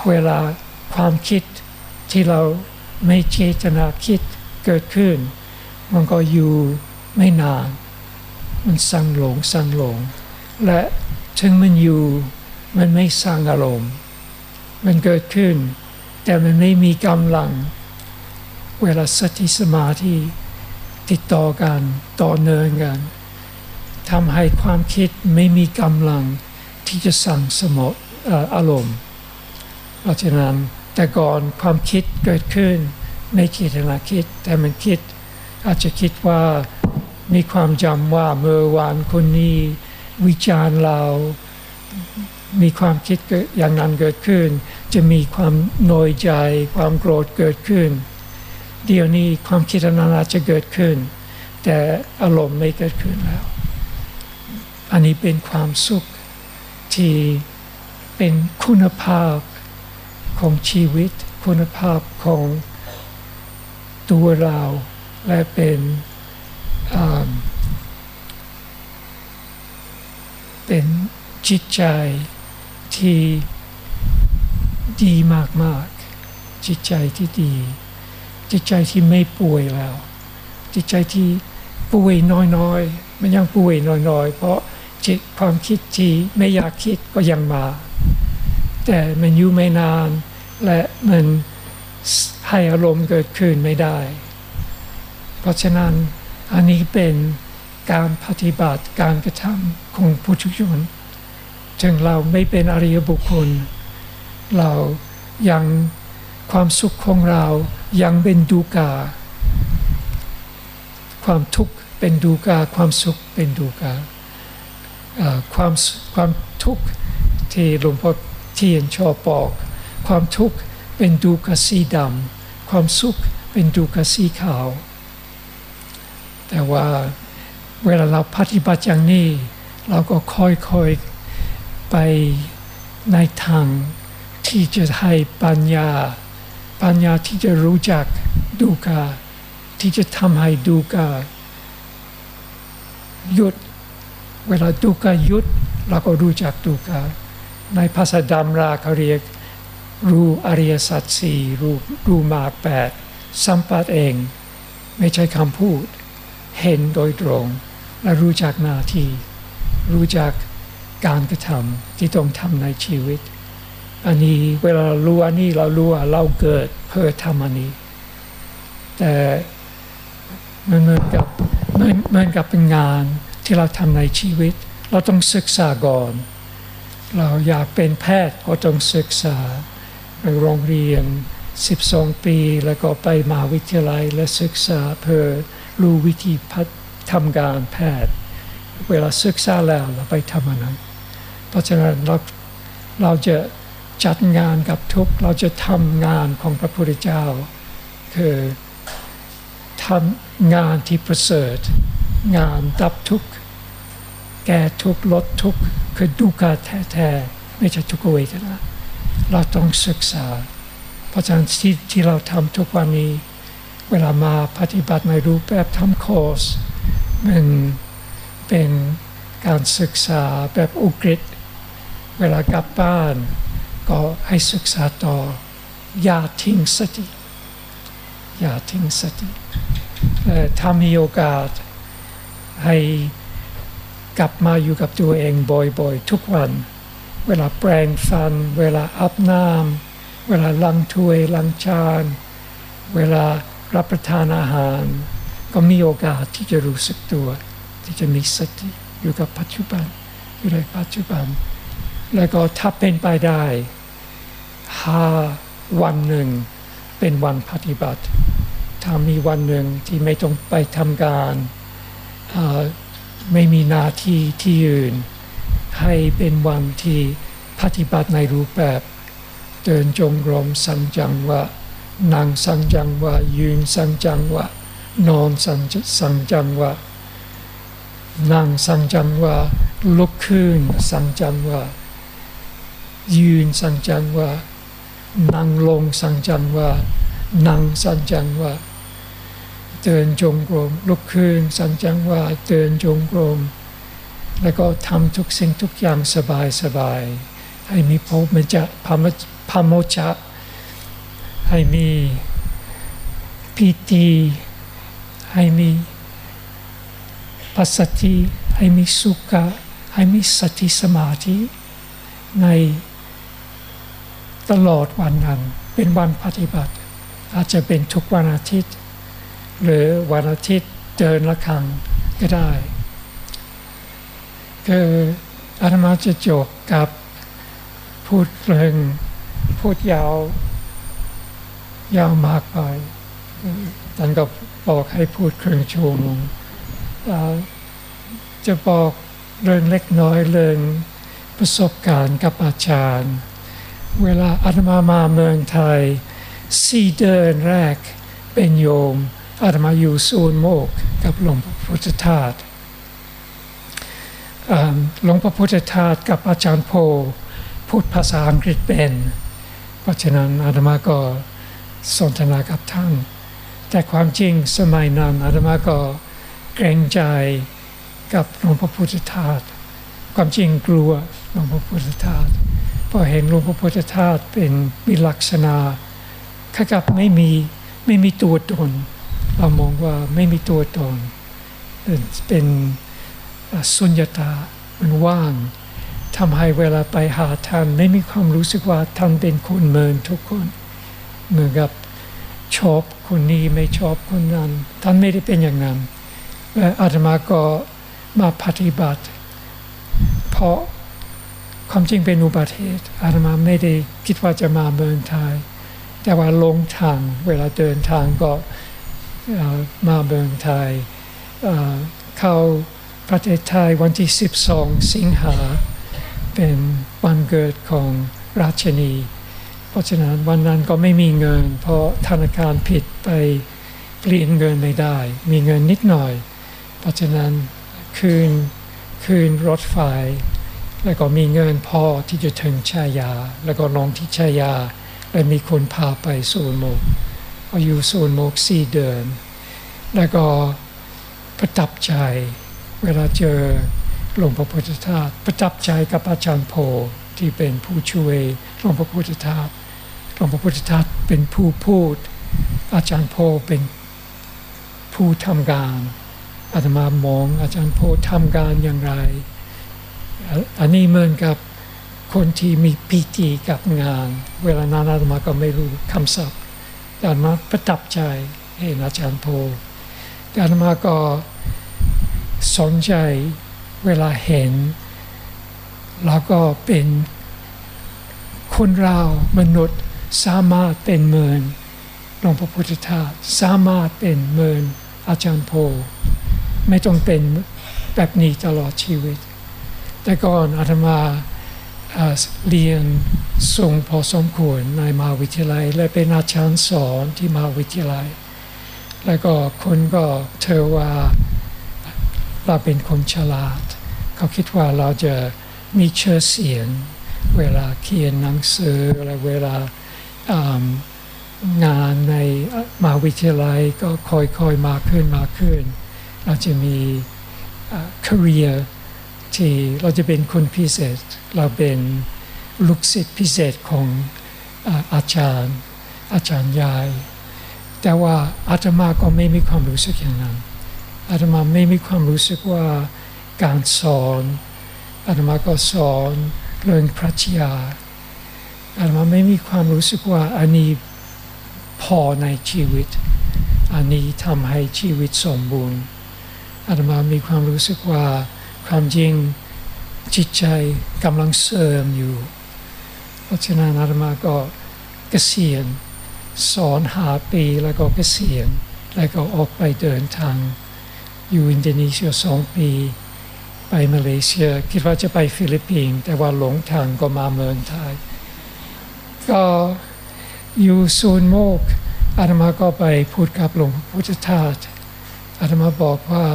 Speaker 1: เวลาความคิดที่เราไม่เจตนาคิดเกิดขึ้น มันก็อยู่ไม่นาน มันสั่งหลงสั่งหลง และถึงมันอยู่มันไม่สร้างอารมณ์มันเกิดขึ้น แต่มันไม่มีกำลัง เวลาสติสมาธิติดต่อกันต่อเนื่องกันทำให้ความคิดไม่มีกำลัง ที่จะสั่งสมบอารมณ์เพราะฉะนั้นแต่ก่อนความคิดเกิดขึ้นไม่คิดนาคิด แต่มันคิด อาจจะคิดว่ามีความจำว่าเมื่อวานคนนี้วิจารณ์เรา มีความคิดอย่างนั้นเกิดขึ้น จะมีความน้อยใจ ความโกรธเกิดขึ้น เดี๋ยวนี้ความคิดนั้นอาจจะเกิดขึ้น แต่อารมณ์ไม่เกิดขึ้นแล้ว อันนี้เป็นความสุข ที่เป็นคุณภาพของชีวิต คุณภาพของตัวเราและเป็นเป็นจิตใจที่ดีมากๆ จิตใจที่ดี จิตใจที่ไม่ป่วยแล้ว จิตใจที่ป่วยน้อยๆ มันยังป่วยน้อยๆ เพราะ จิตความคิดที่ไม่อยากคิดก็ยังมา แต่มันอยู่ไม่นาน และมันให้อารมณ์เกิดขึ้นไม่ได้ เพราะฉะนั้นอันนี้เป็นการปฏิบัติการกระทำของผู้ชุชนถึงเราไม่เป็นอริยบุคคล เรายังความสุขของเรายังเป็นดูกา ความทุกข์เป็นดูกา ความสุขเป็นดูกา ความความทุกข์ที่หลวงพ่อทียนชอบบอก ความทุกข์เป็นดูกสีดำความสุขเป็นดูกสีขาว แต่ว่าเวลาเราปฏิบัติอย่างนี้ เราก็ค่อยๆไปในทางที่จะให้ปัญญา ปัญญาที่จะรู้จักดูกาที่จะทำให้ดูกาหยุด เวลาดูกายุดเราก็รู้จักดูกาในภาษาดำราเขาเรียกรู้อริยสัจสี่รู้รู้มากแปดสัมปัตเอง ไม่ใช่คำพูด เห็นโดยตรง และรู้จักหน้าที่ รู้จักการกระทำที่ต้องทำในชีวิต อันนี้เวลารารู้อันนี้เรารู้ว่าเราเกิดเพื่อทำอันนี้ แต่มันเหมือนกับเหมือนกับเป็นงาน ที่เราทำในชีวิต เราต้องศึกษาก่อน เราอยากเป็นแพทย์ก็ต้องศึกษาไปโรงเรียน 12 ปี แล้วก็ไปมหาวิทยาลัยและศึกษาเพื่อรู้วิธีทำการแพทย์ เวลาศึกษาแล้วเราไปทำอันนั้นเพราะฉะนั้นเราเราจะจัดงานกับทุกเราจะทำงานของพระพุทธเจ้า คือทำงานที่ประเสริฐ งานดับทุกข์แก้ทุกข์ลดทุกข์คือดุกาแท้ๆไม่ใช่ทุกเวทนาเราต้องศึกษา เพราะฉะนั้นที่ที่เราทำทุกวันนี้ เวลามาปฏิบัติในรูปแบบทำคอร์สมันเป็นการศึกษาแบบอุกฤษเวลากลับบ้าน ก็ให้ศึกษาต่ออย่าทิ้งสติอย่าทิ้งสติถ้ามีโอกาส ให้กลับมาอยู่กับตัวเองบ่อยๆ ทุกวัน เวลาแปรงฟัน เวลาอาบน้ำเวลาล้างถ้วยล้างจานเวลารับประทานอาหาร ก็มีโอกาสที่จะรู้สึกตัว ที่จะมีสติอยู่กับปัจจุบันอยู่ในปัจจุบัน แล้วก็ถ้าเป็นไปได้หาวันหนึ่งเป็นวันปฏิบัติถ้ามีวันหนึ่งที่ไม่ต้องไปทำการ ไม่มีหน้าที่ที่อื่น ให้เป็นวันที่ปฏิบัติในรูปแบบ เดินจงกรมสังจังวะนั่งสังจังวะยืนสังจังวะนอนสังสังจังวะนั่งสังจังวะลุกขึ้นสังจังวะยืนสังจังวะนั่งลงสังจังวะนั่งสังจังวะ เดินจงกรมลุกขึ้นสังจังว่าเดินจงกรมแล้วก็ทำทุกสิ่งทุกอย่างสบายสบายให้มีพมจะพมพโมจะ ให้มีปีติให้มีปัสสติให้มีสุขะให้มีสติสมาธิในตลอดวันนั้นเป็นวันปฏิบัติ อาจจะเป็นทุกวันอาทิตย์ หรือวันอาทิตย์เดินละครังก็ได้คืออาตมาจะจบกับพูดเรื่องพูดยาว ยาวมากไปท่านก็บอกให้พูดครึ่งชั่วโมงจะบอกเรื่องเล็กน้อยเรื่องประสบการณ์กับอาจารย์ เวลาอาตมามาเมืองไทยสี่เดินแรกเป็นโยม อาตมาอยู่ศูนย์โมกกับหลวงพระพุทธทาสหลวงพระพุทธทาสกับอาจารย์โพพูดภาษาอังกฤษเป็น เพราะฉะนั้นอาตมาก็สนทนากับท่าน แต่ความจริงสมัยนั้นอาตมาก็เกรงใจกับหลวงพระพุทธทาสความจริงกลัวหลวงพระพุทธทาสพอเห็นหลวงพระพุทธทาสเป็นมีลักษณะขกับไม่มีไม่มีตัวตน เรามองว่าไม่มีตัวตนเป็นสุญญตามันว่างทำให้เวลาไปหาท่านไม่มีความรู้สึกว่าท่านเป็นคนเมินทุกคน เหมือนกับชอบคนนี้ไม่ชอบคนนั้น ท่านไม่ได้เป็นอย่างนั้นอาตมาก็มาปฏิบัติ เพราะความจริงเป็นอุบัติเหตุอาตมาไม่ได้คิดว่าจะมาเมืองไทย แต่ว่าลงทางเวลาเดินทางก็ มาเมืองไทยเข้าประเทศไทยวันที่ 12 สิงหา เป็นวันเกิดของราชนี เพราะฉะนั้นวันนั้นก็ไม่มีเงิน เพราะธนาคารผิดไปเปลี่ยนเงินไม่ได้ มีเงินนิดหน่อย เพราะฉะนั้นคืนคืนรถไฟ แล้วก็มีเงินพอที่จะถึงชายา แล้วก็ลงที่ชายา และมีคนพาไปศูนย์โมก ก็อยู่ศูนย์โมกสี่เดือนแล้วก็ประทับใจ เวลาเจอหลวงพระพุทธทาสประทับใจกับอาจารย์โพที่เป็นผู้ช่วยหลวงพระพุทธทาสหลวงพระพุทธทาสเป็นผู้พูด อาจารย์โพเป็นผู้ทำงานอาตมามองอาจารย์โพทำงานอย่างไร อันนี้เหมือนกับคนที่มีปีติกับงาน เวลานั้นอาตมาก็ไม่รู้คำศัพท์ แต่อาตมาประทับใจเห็นอาจารย์โพแต่อาตมาก็สนใจเวลาเห็น แล้วก็เป็นคนเรามนุษย์สามารถเป็นเมินหลวงพระพุทธทาสสามารถเป็นเมินอาจารย์โพไม่ต้องเป็นแบบนี้ตลอดชีวิต แต่ก่อนอาตมา เรียนสูงพอสมควรในมหาวิทยาลัย และเป็นอาจารย์สอนที่มหาวิทยาลัย แล้วก็คนก็เธอว่าเราเป็นคนฉลาด เขาคิดว่าเราจะมีเชื่อเสียง เวลาเขียนหนังสืออะไรเวลางานในมหาวิทยาลัยก็ค่อยๆ มาขึ้นมาขึ้น เราจะมี career ที่เราจะเป็นคนพิเศษ เราเป็นลูกศิษย์พิเศษของอาจารย์ อาจารย์ยาย แต่ว่าอาตมาก็ไม่มีความรู้สึกอย่างนั้นอาตมาไม่มีความรู้สึกว่าการสอนอาตมาก็สอนเรื่องพระชยาอาตมาไม่มีความรู้สึกว่าอันนี้พอในชีวิต อันนี้ทำให้ชีวิตสมบูรณ์อาตมามีความรู้สึกว่า ความจริงจิตใจกำลังเสริมอยู่ เพราะฉะนั้นอาตมาก็เกษียณสอนหาปีแล้วก็เกษียณแล้วก็ออกไปเดินทาง อยู่อินโดนีเซียสองปี ไปมาเลเซีย คิดว่าจะไปฟิลิปปินส์แต่ว่าหลงทางก็มาเมืองไทย ก็อยู่ศูนย์โมกอาตมาก็ไปพูดกับหลวงพุทธทาสอาตมาบอกว่า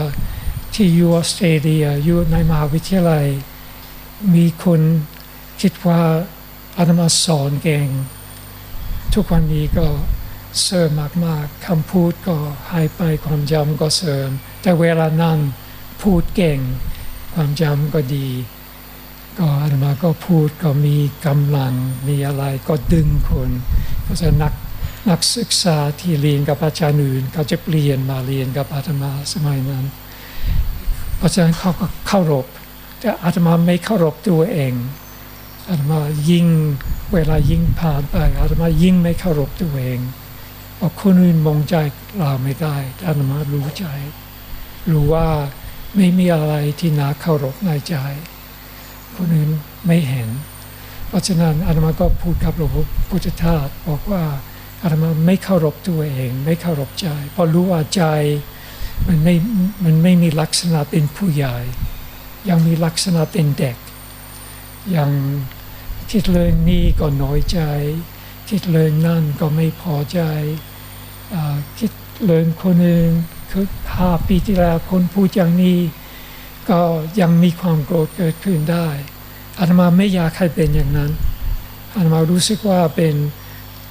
Speaker 1: ที่อยู่ออสเตรเลียอยู่ในมหาวิทยาลัย มีคนคิดว่าอาตมาสอนเก่ง ทุกวันนี้ก็เสริมมากๆคำพูดก็หายไปความจำก็เสริม แต่เวลานั้นพูดเก่ง ความจำก็ดี ก็อาตมาก็พูดก็มีกำลังมีอะไรก็ดึงคนเพราะฉะนั้นนักนักศึกษาที่เรียนกับอาจารย์อื่นเขาจะเปลี่ยนมาเรียนกับอาตมาสมัยนั้น เพราะฉะนั้นเขาก็เข้ารบแต่อาตมาไม่เข้ารบตัวเองอาตมายิ่งเวลายิ่งผ่านไปอาตมายิ่งไม่เข้ารบตัวเองเพราะคนอื่นมองใจเราไม่ได้อาตมารู้ใจ รู้ว่าไม่มีอะไรที่น่าเคารพในใจ คนอื่นไม่เห็น เพราะฉะนั้นอาตมาก็พูดกับหลวงพุทธทาสบอกว่าอาตมาไม่เคารพตัวเอง ไม่เคารพใจเพราะรู้ว่าใจ มันไม่มันไม่มีลักษณะเป็นผู้ใหญ่ ยังมีลักษณะเป็นเด็ก ยังคิดเรื่องนี้ก็น้อยใจ คิดเรื่องนั่นก็ไม่พอใจคิดเรื่องคนอื่นคือห้าปีที่แล้วคนพูดอย่างนี้ ก็ยังมีความโกรธเกิดขึ้นได้อาตมาไม่อยากให้เป็นอย่างนั้นอาตมารู้สึกว่าเป็น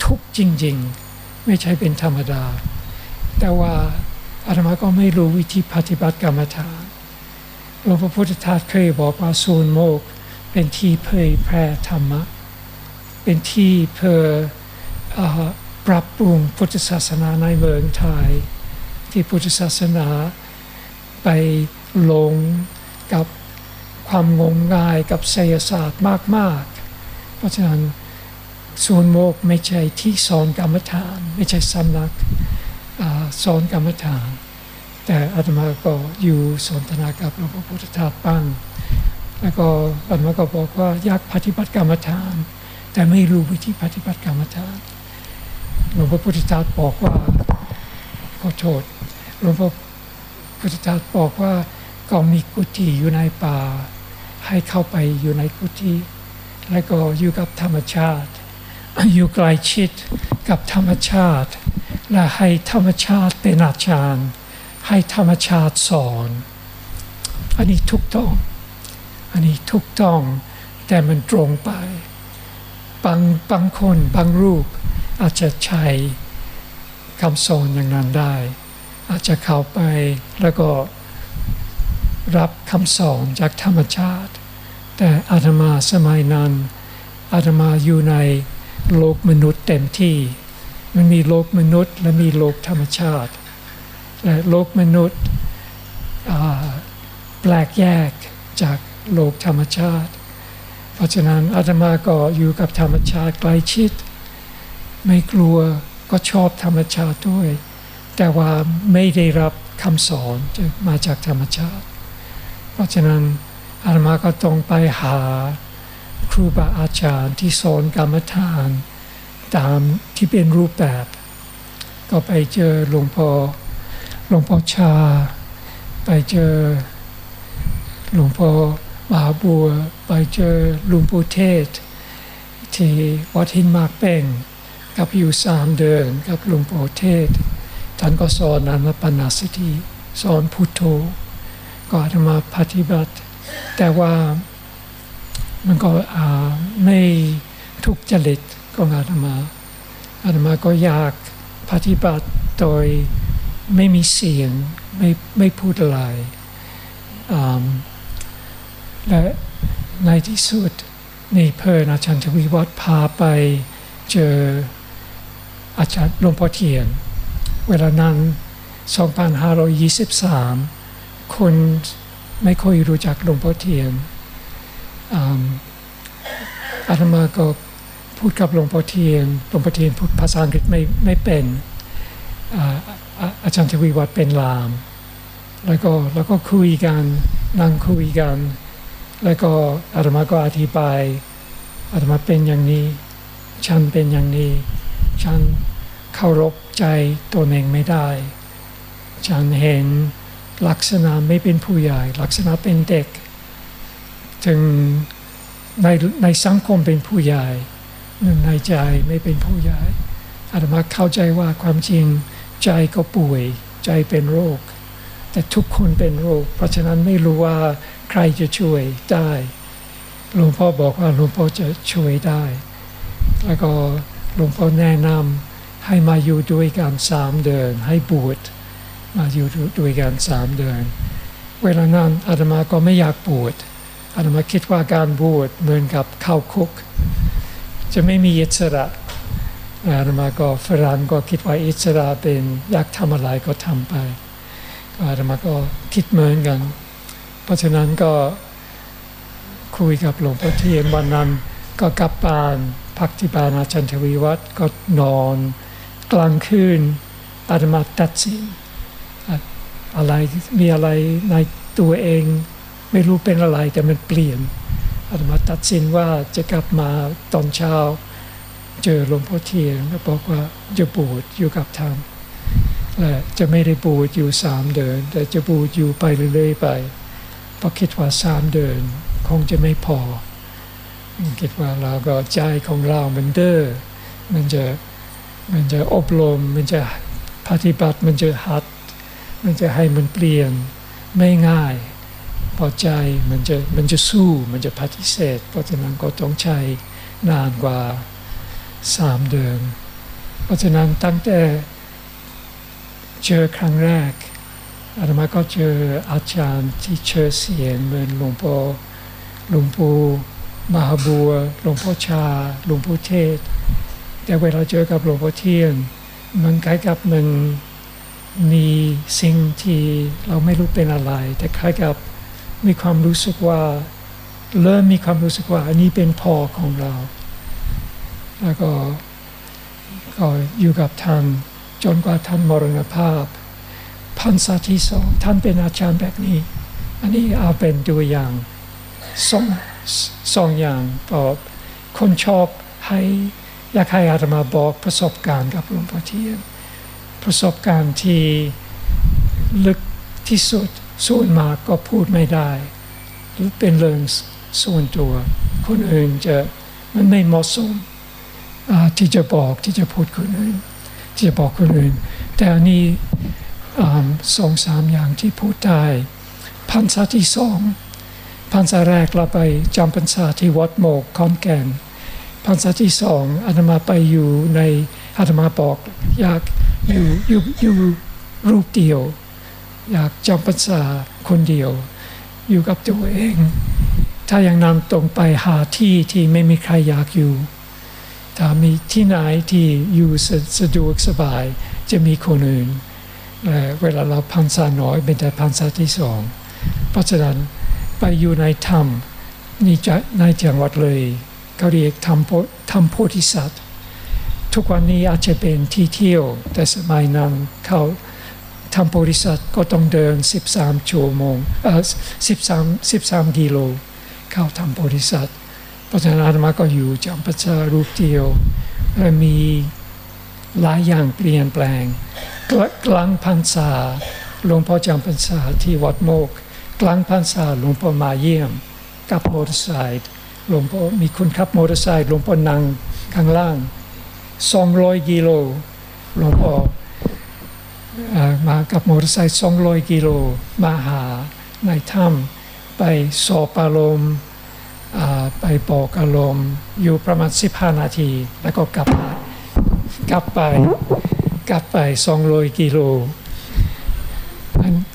Speaker 1: ทุกข์จริง ๆ ไม่ใช่เป็นธรรมดา แต่ว่า อาตมาก็ไม่รู้วิธีปฏิบัติกรรมฐานหลวงพระพุทธทาสเคยบอกว่าศูนย์โมก เป็นที่เผยแพร่ธรรมะ เป็นที่เพื่อปรับปรุงพุทธศาสนาในเมืองไทย ที่พุทธศาสนาไปหลงกับความงมงายกับไสยศาสตร์มากๆ เพราะฉะนั้นศูนย์โมกไม่ใช่ที่สอนกรรมฐาน ไม่ใช่สำนัก สอนกรรมฐาน แต่อาตมาก็อยู่สนทนากับหลวงพ่อพุทธทาสบ้างแล้วก็อาตมาก็บอกว่าอยากปฏิบัติกรรมฐาน แต่ไม่รู้วิธีปฏิบัติกรรมฐานหลวงพ่อพุทธทาสบอกว่าขอโทษหลวงพ่อพุทธทาสบอกว่าก็มีกุฏิอยู่ในป่า ให้เข้าไปอยู่ในกุฏิและก็อยู่กับธรรมชาติ อยู่ใกล้ชิดกับธรรมชาติ และให้ธรรมชาติเป็นอาจารย์ ให้ธรรมชาติสอน อันนี้ถูกต้อง อันนี้ถูกต้อง แต่มันตรงไป บางบางคนบางรูปอาจจะใช้คำสอนอย่างนั้นได้ อาจจะเข้าไปแล้วก็รับคำสอนจากธรรมชาติ แต่อาตมาสมัยนั้นอาตมาอยู่ในโลกมนุษย์เต็มที่ มันมีโลกมนุษย์ และมีโลกธรรมชาติ และโลกมนุษย์แปลกแยกจากโลกธรรมชาติ เพราะฉะนั้นอาตมาก็อยู่กับธรรมชาติใกล้ชิด ไม่กลัวก็ชอบธรรมชาติด้วย แต่ว่าไม่ได้รับคำสอนมาจากธรรมชาติ เพราะฉะนั้นอาตมาก็ต้องไปหาครูบาอาจารย์ที่สอนกรรมฐาน ตามที่เป็นรูปแบบ ก็ไปเจอหลวงพ่อหลวงพ่อชา ไปเจอหลวงพ่อมหาบัว ไปเจอหลวงปู่เทศ ที่วัดหินมากเป่งกับอยู่สามเดือนกับหลวงปู่เทศ ท่านก็สอนอนาปนาสติสอนพุทโธก็อาตมาปฏิบัติ แต่ว่ามันก็ไม่ทุกจริต ของอาตมาอาตมาก็อยากปฏิบัติโดยไม่มีเสียงไม่ไม่พูดอะไรและในที่สุดนี่เพื่อนอาจารย์ทวีวัฒน์พาไปเจออาจารย์หลวงพ่อเทียน เวลานั้น 2523 คนไม่ค่อยรู้จักหลวงพ่อเทียนอาตมาก็ พูดกับหลวงพ่อเทียนหลวงพ่อเทียนพูดภาษาอังกฤษไม่ไม่เป็นอาจารย์ทวีวัฒน์เป็นลาม แล้วก็แล้วก็คุยกันนั่งคุยกัน แล้วก็อาตมาก็อธิบายอาตมาเป็นอย่างนี้ ฉันเป็นอย่างนี้ ฉันเคารพใจตัวเองไม่ได้ ฉันเห็นลักษณะไม่เป็นผู้ใหญ่ ลักษณะเป็นเด็ก ถึงในในสังคมเป็นผู้ใหญ่ ในใจไม่เป็นผู้ใหญ่อาตมาเข้าใจว่าความจริงใจก็ป่วย ใจเป็นโรค แต่ทุกคนเป็นโรค เพราะฉะนั้นไม่รู้ว่าใครจะช่วยได้หลวงพ่อบอกว่าหลวงพ่อจะช่วยได้ แล้วก็หลวงพ่อแนะนำให้มาอยู่ด้วยกันสามเดือนให้บวชมาอยู่ด้วยกันสามเดือน เวลานั้นอาตมาก็ไม่อยากบวชอาตมาคิดว่าการบวชเหมือนกับเข้าคุก จะไม่มีอิสระอาตมาก็ฝรั่งก็คิดว่าอิสระเป็นอยากทำอะไรก็ทำไปอาตมาก็คิดเหมือนกัน เพราะฉะนั้นก็คุยกับหลวงพ่อเทียนวันนั้นก็กลับบ้านพักที่บ้านอาจารย์ทวีวัฒน์ก็นอนกลางคืนอาตมาตัดสินอะไรมีอะไรในตัวเอง ไม่รู้เป็นอะไรแต่มันเปลี่ยน อาตมาตัดสินว่าจะกลับมาตอนเช้า เจอหลวงพ่อเทียนก็บอกว่าจะบูดอยู่กับธรรมและจะไม่ได้บูดอยู่สามเดือนแต่จะบูดอยู่ไปเรื่อยๆไปเพราะคิดว่าสามเดือนคงจะไม่พอ คิดว่าเราก็ใจของเรามันเด้อมันจะมันจะอบรมมันจะปฏิบัติมันจะหัด มันจะให้มันเปลี่ยนไม่ง่าย พอใจมันจะมันจะสู้มันจะปฏิเสธ เพราะฉะนั้นก็ต้องใช้นานกว่าสามเดือนเพราะฉะนั้นตั้งแต่เจอครั้งแรกอาตมาก็เจออาจารย์ที่เชื่อเสียงเหมือนหลวงพ่อหลวงปู่มหาบัวหลวงพ่อชาหลวงพ่อเทศ แต่เวลาเจอกับหลวงพ่อเทียนมันคล้ายกับมันมีสิ่งที่เราไม่รู้เป็นอะไร แต่คล้ายกับ มีความรู้สึกว่า เริ่มมีความรู้สึกว่า อันนี้เป็นพอของเรา แล้วก็ก็อยู่กับท่านจนกว่าท่านมรณภาพพันษาที่สองท่านเป็นอาจารย์แบบนี้ อันนี้เอาเป็นตัวอย่างสองสองอย่างตอบคนชอบให้อยากให้อาตมาบอกประสบการณ์กับหลวงพ่อเทียนประสบการณ์ที่ลึกที่สุด ส่วนมากก็พูดไม่ได้หรือเป็นเรื่องส่วนตัว คนอื่นจะมันไม่เหมาะสมที่จะบอกที่จะพูดคนอื่น ที่จะบอกคนอื่น แต่อันนี้สองสามอย่างที่พูดได้พันษาที่สองพันษาแรกเราไปจำพรรษาที่วัดโมกคอนแก่นพันษาที่สองอาตมาไปอยู่ในอาตมาบอกอยากอยู่อยู่อยู่รูปเดียว อยากจำพรรษาคนเดียว อยู่กับตัวเอง ถ้าย่างนั้นตรงไปหาที่ที่ไม่มีใครอยากอยู่ถ้ามีที่ไหนที่อยู่สะดวกสบาย จะมีคนอื่นเวลาเราพันษาน้อยเป็นแต่พันษาที่สองเพราะฉะนั้นไปอยู่ในธรรมนี่จะในจังหวัดเลยเขาเรียกธรรมธรรมโพธิสัตว์ ทุกวันนี้อาจจะเป็นที่เที่ยวแต่สมัยนั้นเขา ทำโพธิสัตว์ก็ต้องเดิน 13ชั่วโมงเอ่อ13 13 กิโล เข้าทำโพธิสัตว์เพราะฉะนั้นอาตมาก็อยู่จำพรรษารูปเดียวและมีหลายอย่างเปลี่ยนแปลง กลางพรรษาหลวงพ่อจำพรรษาที่วัดโมก กลางพรรษาหลวงพ่อมาเยี่ยมกับมอเตอร์ไซค์หลวงพ่อมีคนขับมอเตอร์ไซค์หลวงพ่อนั่งข้างล่าง 200 กิโลหลวงพ่อ มากับมอเตอร์ไซค์200 กิโล มาหาในถ้ำไปสอบอารมณ์ไปบอกอารมณ์อยู่ประมาณ 15 นาที แล้วก็กลับมากลับไปกลับไป200กิโล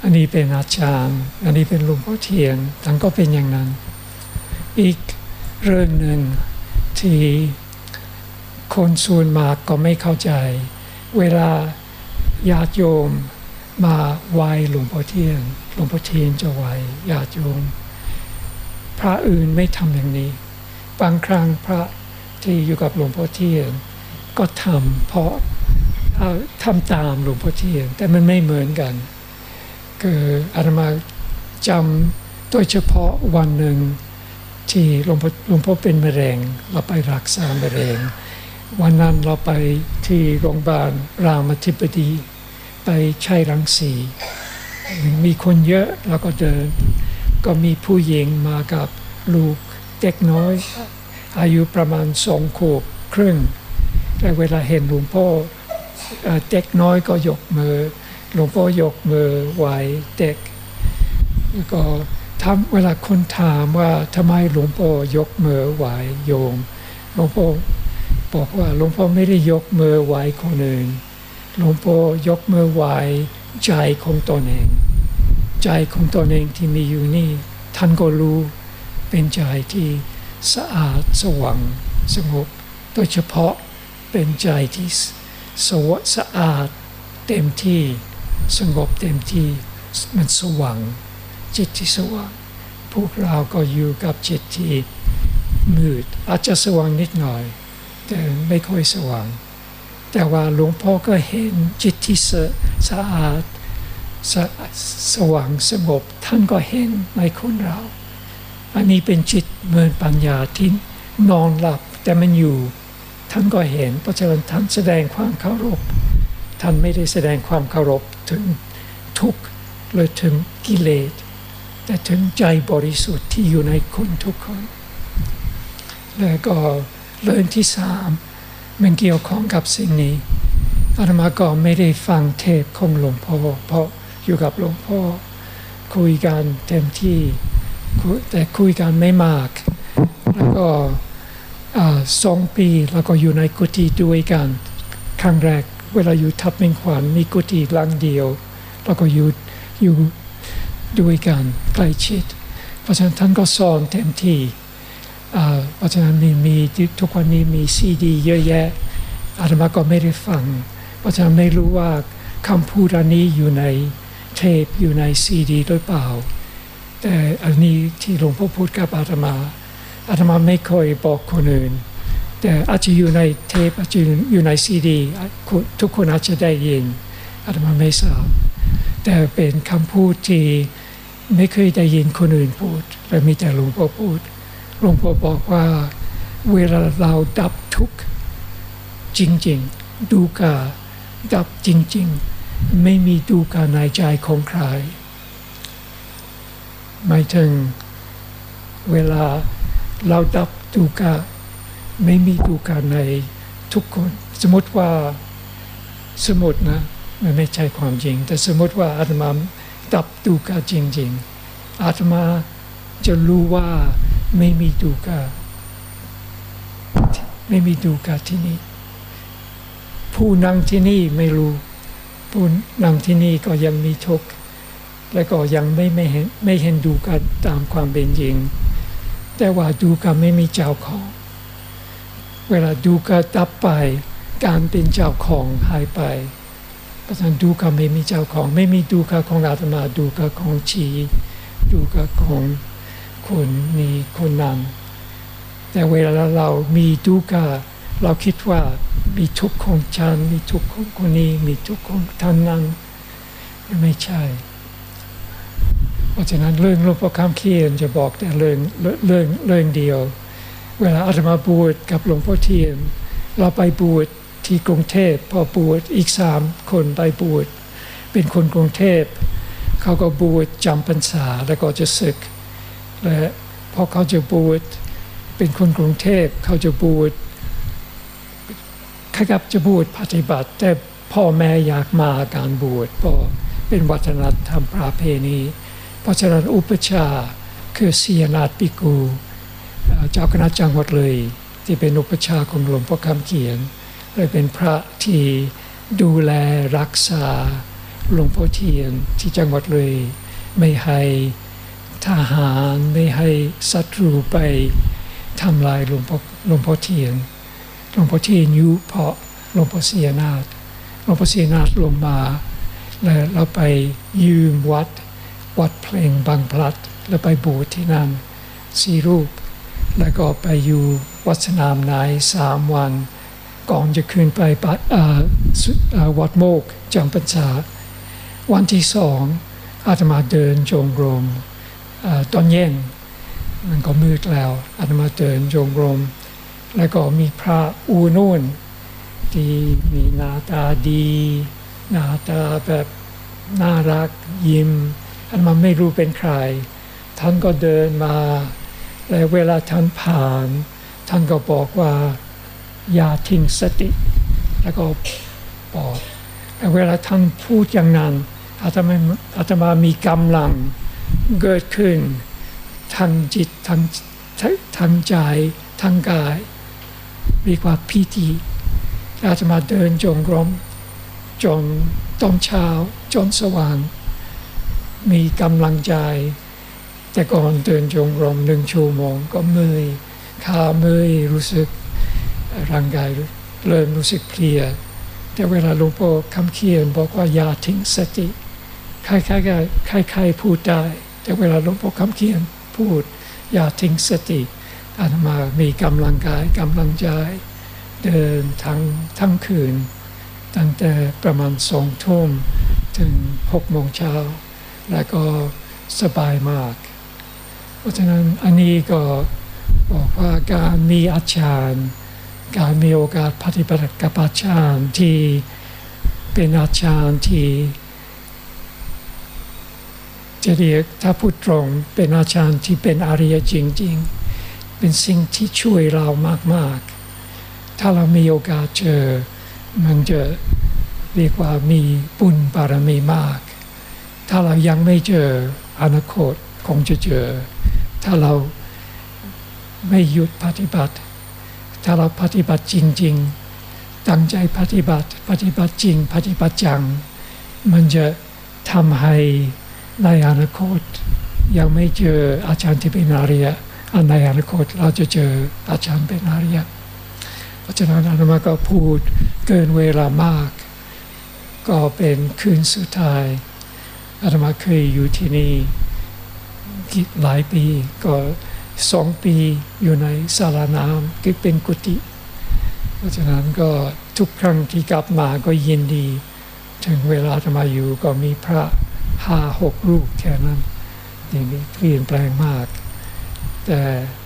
Speaker 1: อันนี้เป็นอาจารย์ อันนี้เป็นลวงพ่อเทียนทั้งก็เป็นอย่างนั้น อีกเรื่องหนึ่งที่คนส่วนมากก็ไม่เข้าใจ เวลา ญาติโยมมาไหว้หลวงพ่อเทียนหลวงพ่อเทียนจะไหว้ญาติโยม พระอื่นไม่ทำอย่างนี้ บางครั้งพระที่อยู่กับหลวงพ่อเทียนก็ทำเพราะทำตามหลวงพ่อเทียน แต่มันไม่เหมือนกัน คืออาตมาจำโดยเฉพาะวันหนึ่งที่หลวงพ่อหลวงพ่อเป็นมะเร็งเราไปรักษามะเร็ง วันนั้นเราไปที่โรงพยาบาลรามาธิบดี ไปใช้รังสีมีคนเยอะแล้วก็เดิน ก็มีผู้หญิงมากับลูกเด็กน้อย อายุประมาณสองขวบครึ่ง แต่เวลาเห็นหลวงพ่อเด็กน้อยก็ยกมือ หลวงพ่อยกมือไหวเด็กแล้วก็ทำเวลาคนถามว่าทำไมหลวงพ่อยกมือไหวโยมหลวงพ่อบอกว่าหลวงพ่อไม่ได้ยกมือไหวคนอื่น หลวงพ่อยกมือไหวใจของตนเอง ใจของตนเองที่มีอยู่นี่ท่านก็รู้เป็นใจที่สะอาดสว่างสงบโดยเฉพาะเป็นใจที่สวสะอาดเต็มที่สงบเต็มที่มันสว่างจิตที่สว่างพวกเราก็อยู่กับจิตที่มืดอาจจะสว่างนิดหน่อย แต่ไม่ค่อยสว่าง แต่ว่าหลวงพ่อก็เห็นจิตที่สะอาดสสว่างสงบท่านก็เห็นในคนเรา อันนี้เป็นจิตเมือนปัญญาที่นอนหลับแต่มันอยู่ ท่านก็เห็นเพราะฉะนั้นท่านแสดงความเคารพ ท่านไม่ได้แสดงความเคารพถึงทุกข์หรือถึงกิเลส แต่ถึงใจบริสุทธิ์ที่อยู่ในคนทุกคน แล้วก็เรื่องที่สาม มันเกี่ยวข้องกับสิ่งนี้อาตมาก็ไม่ได้ฟังเทปของหลวงพ่อเพราะอยู่กับหลวงพ่อ คุยกันเต็มที่แต่คุยกันไม่มาก แล้วก็สองปีแล้วก็อยู่ในกุฏิด้วยกันครั้งแรกเวลาอยู่ทับเมงขวานมีกุฏิหลังเดียว แล้วก็อยู่อยู่ด้วยกันใกล้ชิด เพราะฉะนั้นท่านก็สอนเต็มที่ เพราะฉะนั้นมีมีทุกวันนี้มีซีดี เยอะแยะอาตมาก็ไม่ได้ฟัง เพราะฉะนั้นไม่รู้ว่าคำพูดอันนี้อยู่ในเทปอยู่ในซีดีหรือเปล่า แต่อันนี้ที่หลวงพ่อพูดกับอาตมาอาตมาไม่เคยบอกคนอื่น แต่อาจจะอยู่ในเทปอาจจะอยู่ในซีดี ทุกคนอาจจะได้ยินอาตมาไม่ทราบแต่เป็นคำพูดที่ไม่เคยได้ยินคนอื่นพูดแต่มีแต่หลวงพ่อพูด หลวงพ่อบอกว่า เวลาเราดับทุกข์จริงๆ ดูกาดับจริงๆ ไม่มีดูกาในใจของใครหมายถึงเวลาเราดับดูกะไม่มีดูกะในทุกคน สมมติว่าสมมตินะมันไม่ใช่ความจริง แต่สมมติว่าอาตมาดับดูกะจริง ๆอาตมาจะรู้ว่า ไม่มีดูกะไม่มีดูกะที่นี่ ผู้นั่งที่นี่ไม่รู้ ผู้นั่งที่นี่ก็ยังมีทุกข์และก็ยังไม่ไม่เห็นไม่เห็นดูกันตามความเป็นจริง แต่ว่าดูกันไม่มีเจ้าของ เวลาดูกันดับไป การเป็นเจ้าของหายไปเพราะฉะนั้นดูกันไม่มีเจ้าของ ไม่มีดูกันของอาตมาดูกันของชีดูกันของ คนนี้คนนั้นแต่เวลาเรามีดูกันเราคิดว่ามีทุกข์ของฉันมีทุกข์ของคนนี้มีทุกข์ของท่านนั้นไม่ใช่ เพราะฉะนั้นเรื่องหลวงพ่อคำเขียนจะบอกแต่เรื่องเรื่องเรื่องเดียว เวลาอาตมาบวชกับหลวงพ่อเทียน เราไปบวชที่กรุงเทพพอบวชอีกสามคนไปบวชเป็นคนกรุงเทพเขาก็บวชจำพรรษาแล้วก็จะศึก และพอเขาจะบวชเป็นคนกรุงเทพเขาจะบวชขกับจะบวชปฏิบัติ แต่พ่อแม่อยากมาการบวชเพราะเป็นวัฒนธรรมประเพณีเพราะฉะนั้นอุปชาคือเสียนาฏปิกู เจ้าคณะจังหวัดเลย ที่เป็นอุปชาของหลวงพ่อคำเขียนเลยเป็นพระที่ดูแลรักษาหลวงพ่อเทียนที่จังหวัดเลย ไม่ให้ ทหารไม่ให้ศัตรูไปทำลายหลวงพ่อหลวงพ่อเทียนหลวงพ่อเทียนยุเพาะหลวงพ่อเสียนาฏหลวงพ่อเสียนาฏลงมาแล้วเราไปยืมวัด วัดเพลงบางพลัด แล้วไปบูชที่นั่นสี่รูป แล้วก็ไปอยู่วัดสนามนายสามวันก่อนจะขึ้นไปวัดโมกจำพรรษาวันที่สองอาตมาเดินจงกรม ตอนเย็น มันก็มืดแล้วอาตมาเดินจงกรมแล้วก็มีพระอูนุ่น ที่มีหน้าตาดีหน้าตาแบบน่ารักยิ้มท่านมาไม่รู้เป็นใคร ท่านก็เดินมา และเวลาท่านผ่าน ท่านก็บอกว่าอย่าทิ้งสติ แล้วก็บอกแต่เวลาท่านพูดอย่างนั้นอาตมาอาตมามีกำลัง เกิดขึ้น ทางจิตทางทางใจทางกายเรียกว่าพิธีอาตมาเดินจงกรมจนตอนเช้าจนสว่าง มีกำลังใจ แต่ก่อนเดินจงกรมหนึ่งชั่วโมงก็เมื่อยขาเมื่อยรู้สึกร่างกายเริ่มรู้สึกเพลีย แต่เวลาหลวงพ่อคำเขียนบอกว่าอย่าทิ้งสติ ใครๆก็ใครๆพูดได้ แต่เวลาหลวงพ่อคำเขียนพูดอย่าทิ้งสติอาตมามีกำลังกายกำลังใจเดินทั้งทั้งคืน ตั้งแต่ประมาณสองทุ่มถึงหกโมงเช้า แล้วก็สบายมาก เพราะฉะนั้นอันนี้ก็บอกว่าการมีอาจารย์ การมีโอกาสปฏิบัติกับอาจารย์ที่เป็นอาจารย์ที่ จะเรียกถ้าพูดตรงเป็นอาจารย์ที่เป็นอริยจริง ๆ เป็นสิ่งที่ช่วยเรามากๆ ถ้าเรามีโอกาสเจอมันจะเรียกว่ามีบุญบารมีมาก ถ้าเรายังไม่เจออนาคตคงจะเจอ ถ้าเราไม่หยุดปฏิบัติ ถ้าเราปฏิบัติจริง ๆ ตั้งใจปฏิบัติ ปฏิบัติจริง ปฏิบัติจัง มันจะทำให้ ในอนาคตยังไม่เจออาจารย์ที่เป็นอาริยะในอนาคตเราจะเจออาจารย์เป็นอาริยะเพราะฉะนั้นอาตมาก็พูดเกินเวลามาก ก็เป็นคืนสุดท้ายอาตมาเคยอยู่ที่นี่หลายปีก็สองปีอยู่ในสาราน้ำก็เป็นกุฏิเพราะฉะนั้นก็ทุกครั้งที่กลับมาก็ยินดี ถึงเวลาจะมาอยู่ก็มีพระ ห้าหกรูปแค่นั้นอย่างนี้เปลี่ยนแปลงมาก แต่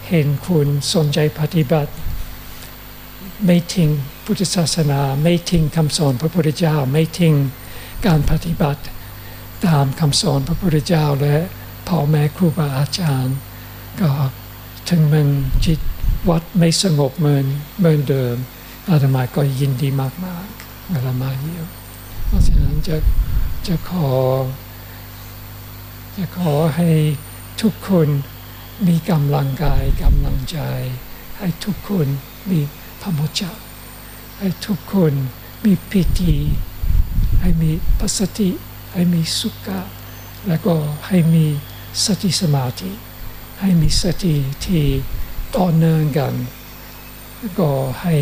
Speaker 1: เห็นคุณสนใจปฏิบัติ ไม่ทิ้งพุทธศาสนา ไม่ทิ้งคำสอนพระพุทธเจ้า ไม่ทิ้งการปฏิบัติ ตามคำสอนพระพุทธเจ้าและพ่อแม่ครูบาอาจารย์ ก็ถึงมันจิตวัดไม่สงบเหมือนเหมือนเดิม อาตมาก็ยินดีมากๆเวลามาเยี่ยมเพราะฉะนั้นจะจะขอ จะขอให้ทุกคนมีกำลังกายกำลังใจ ให้ทุกคนมีพระมุจาให้ทุกคนมีพิธีให้มีปัสสติ ให้มีสุขะแล้วก็ให้มีสติสมาธิ ให้มีสติที่ต่อเนื่องกันแล้วก็ให้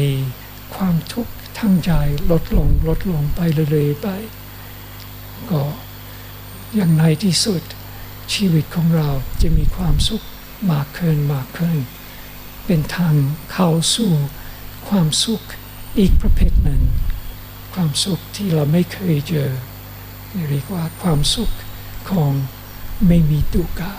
Speaker 1: ความทุกข์ทั้งใจลดลงลดลงไปเรื่อยๆไป ก็อย่างในที่สุด ชีวิตของเราจะมีความสุขมากขึ้นมากขึ้น เป็นทางเข้าสู่ความสุขอีกประเภทหนึ่ง ความสุขที่เราไม่เคยเจอเรียกว่าความสุขของไม่มีตุกา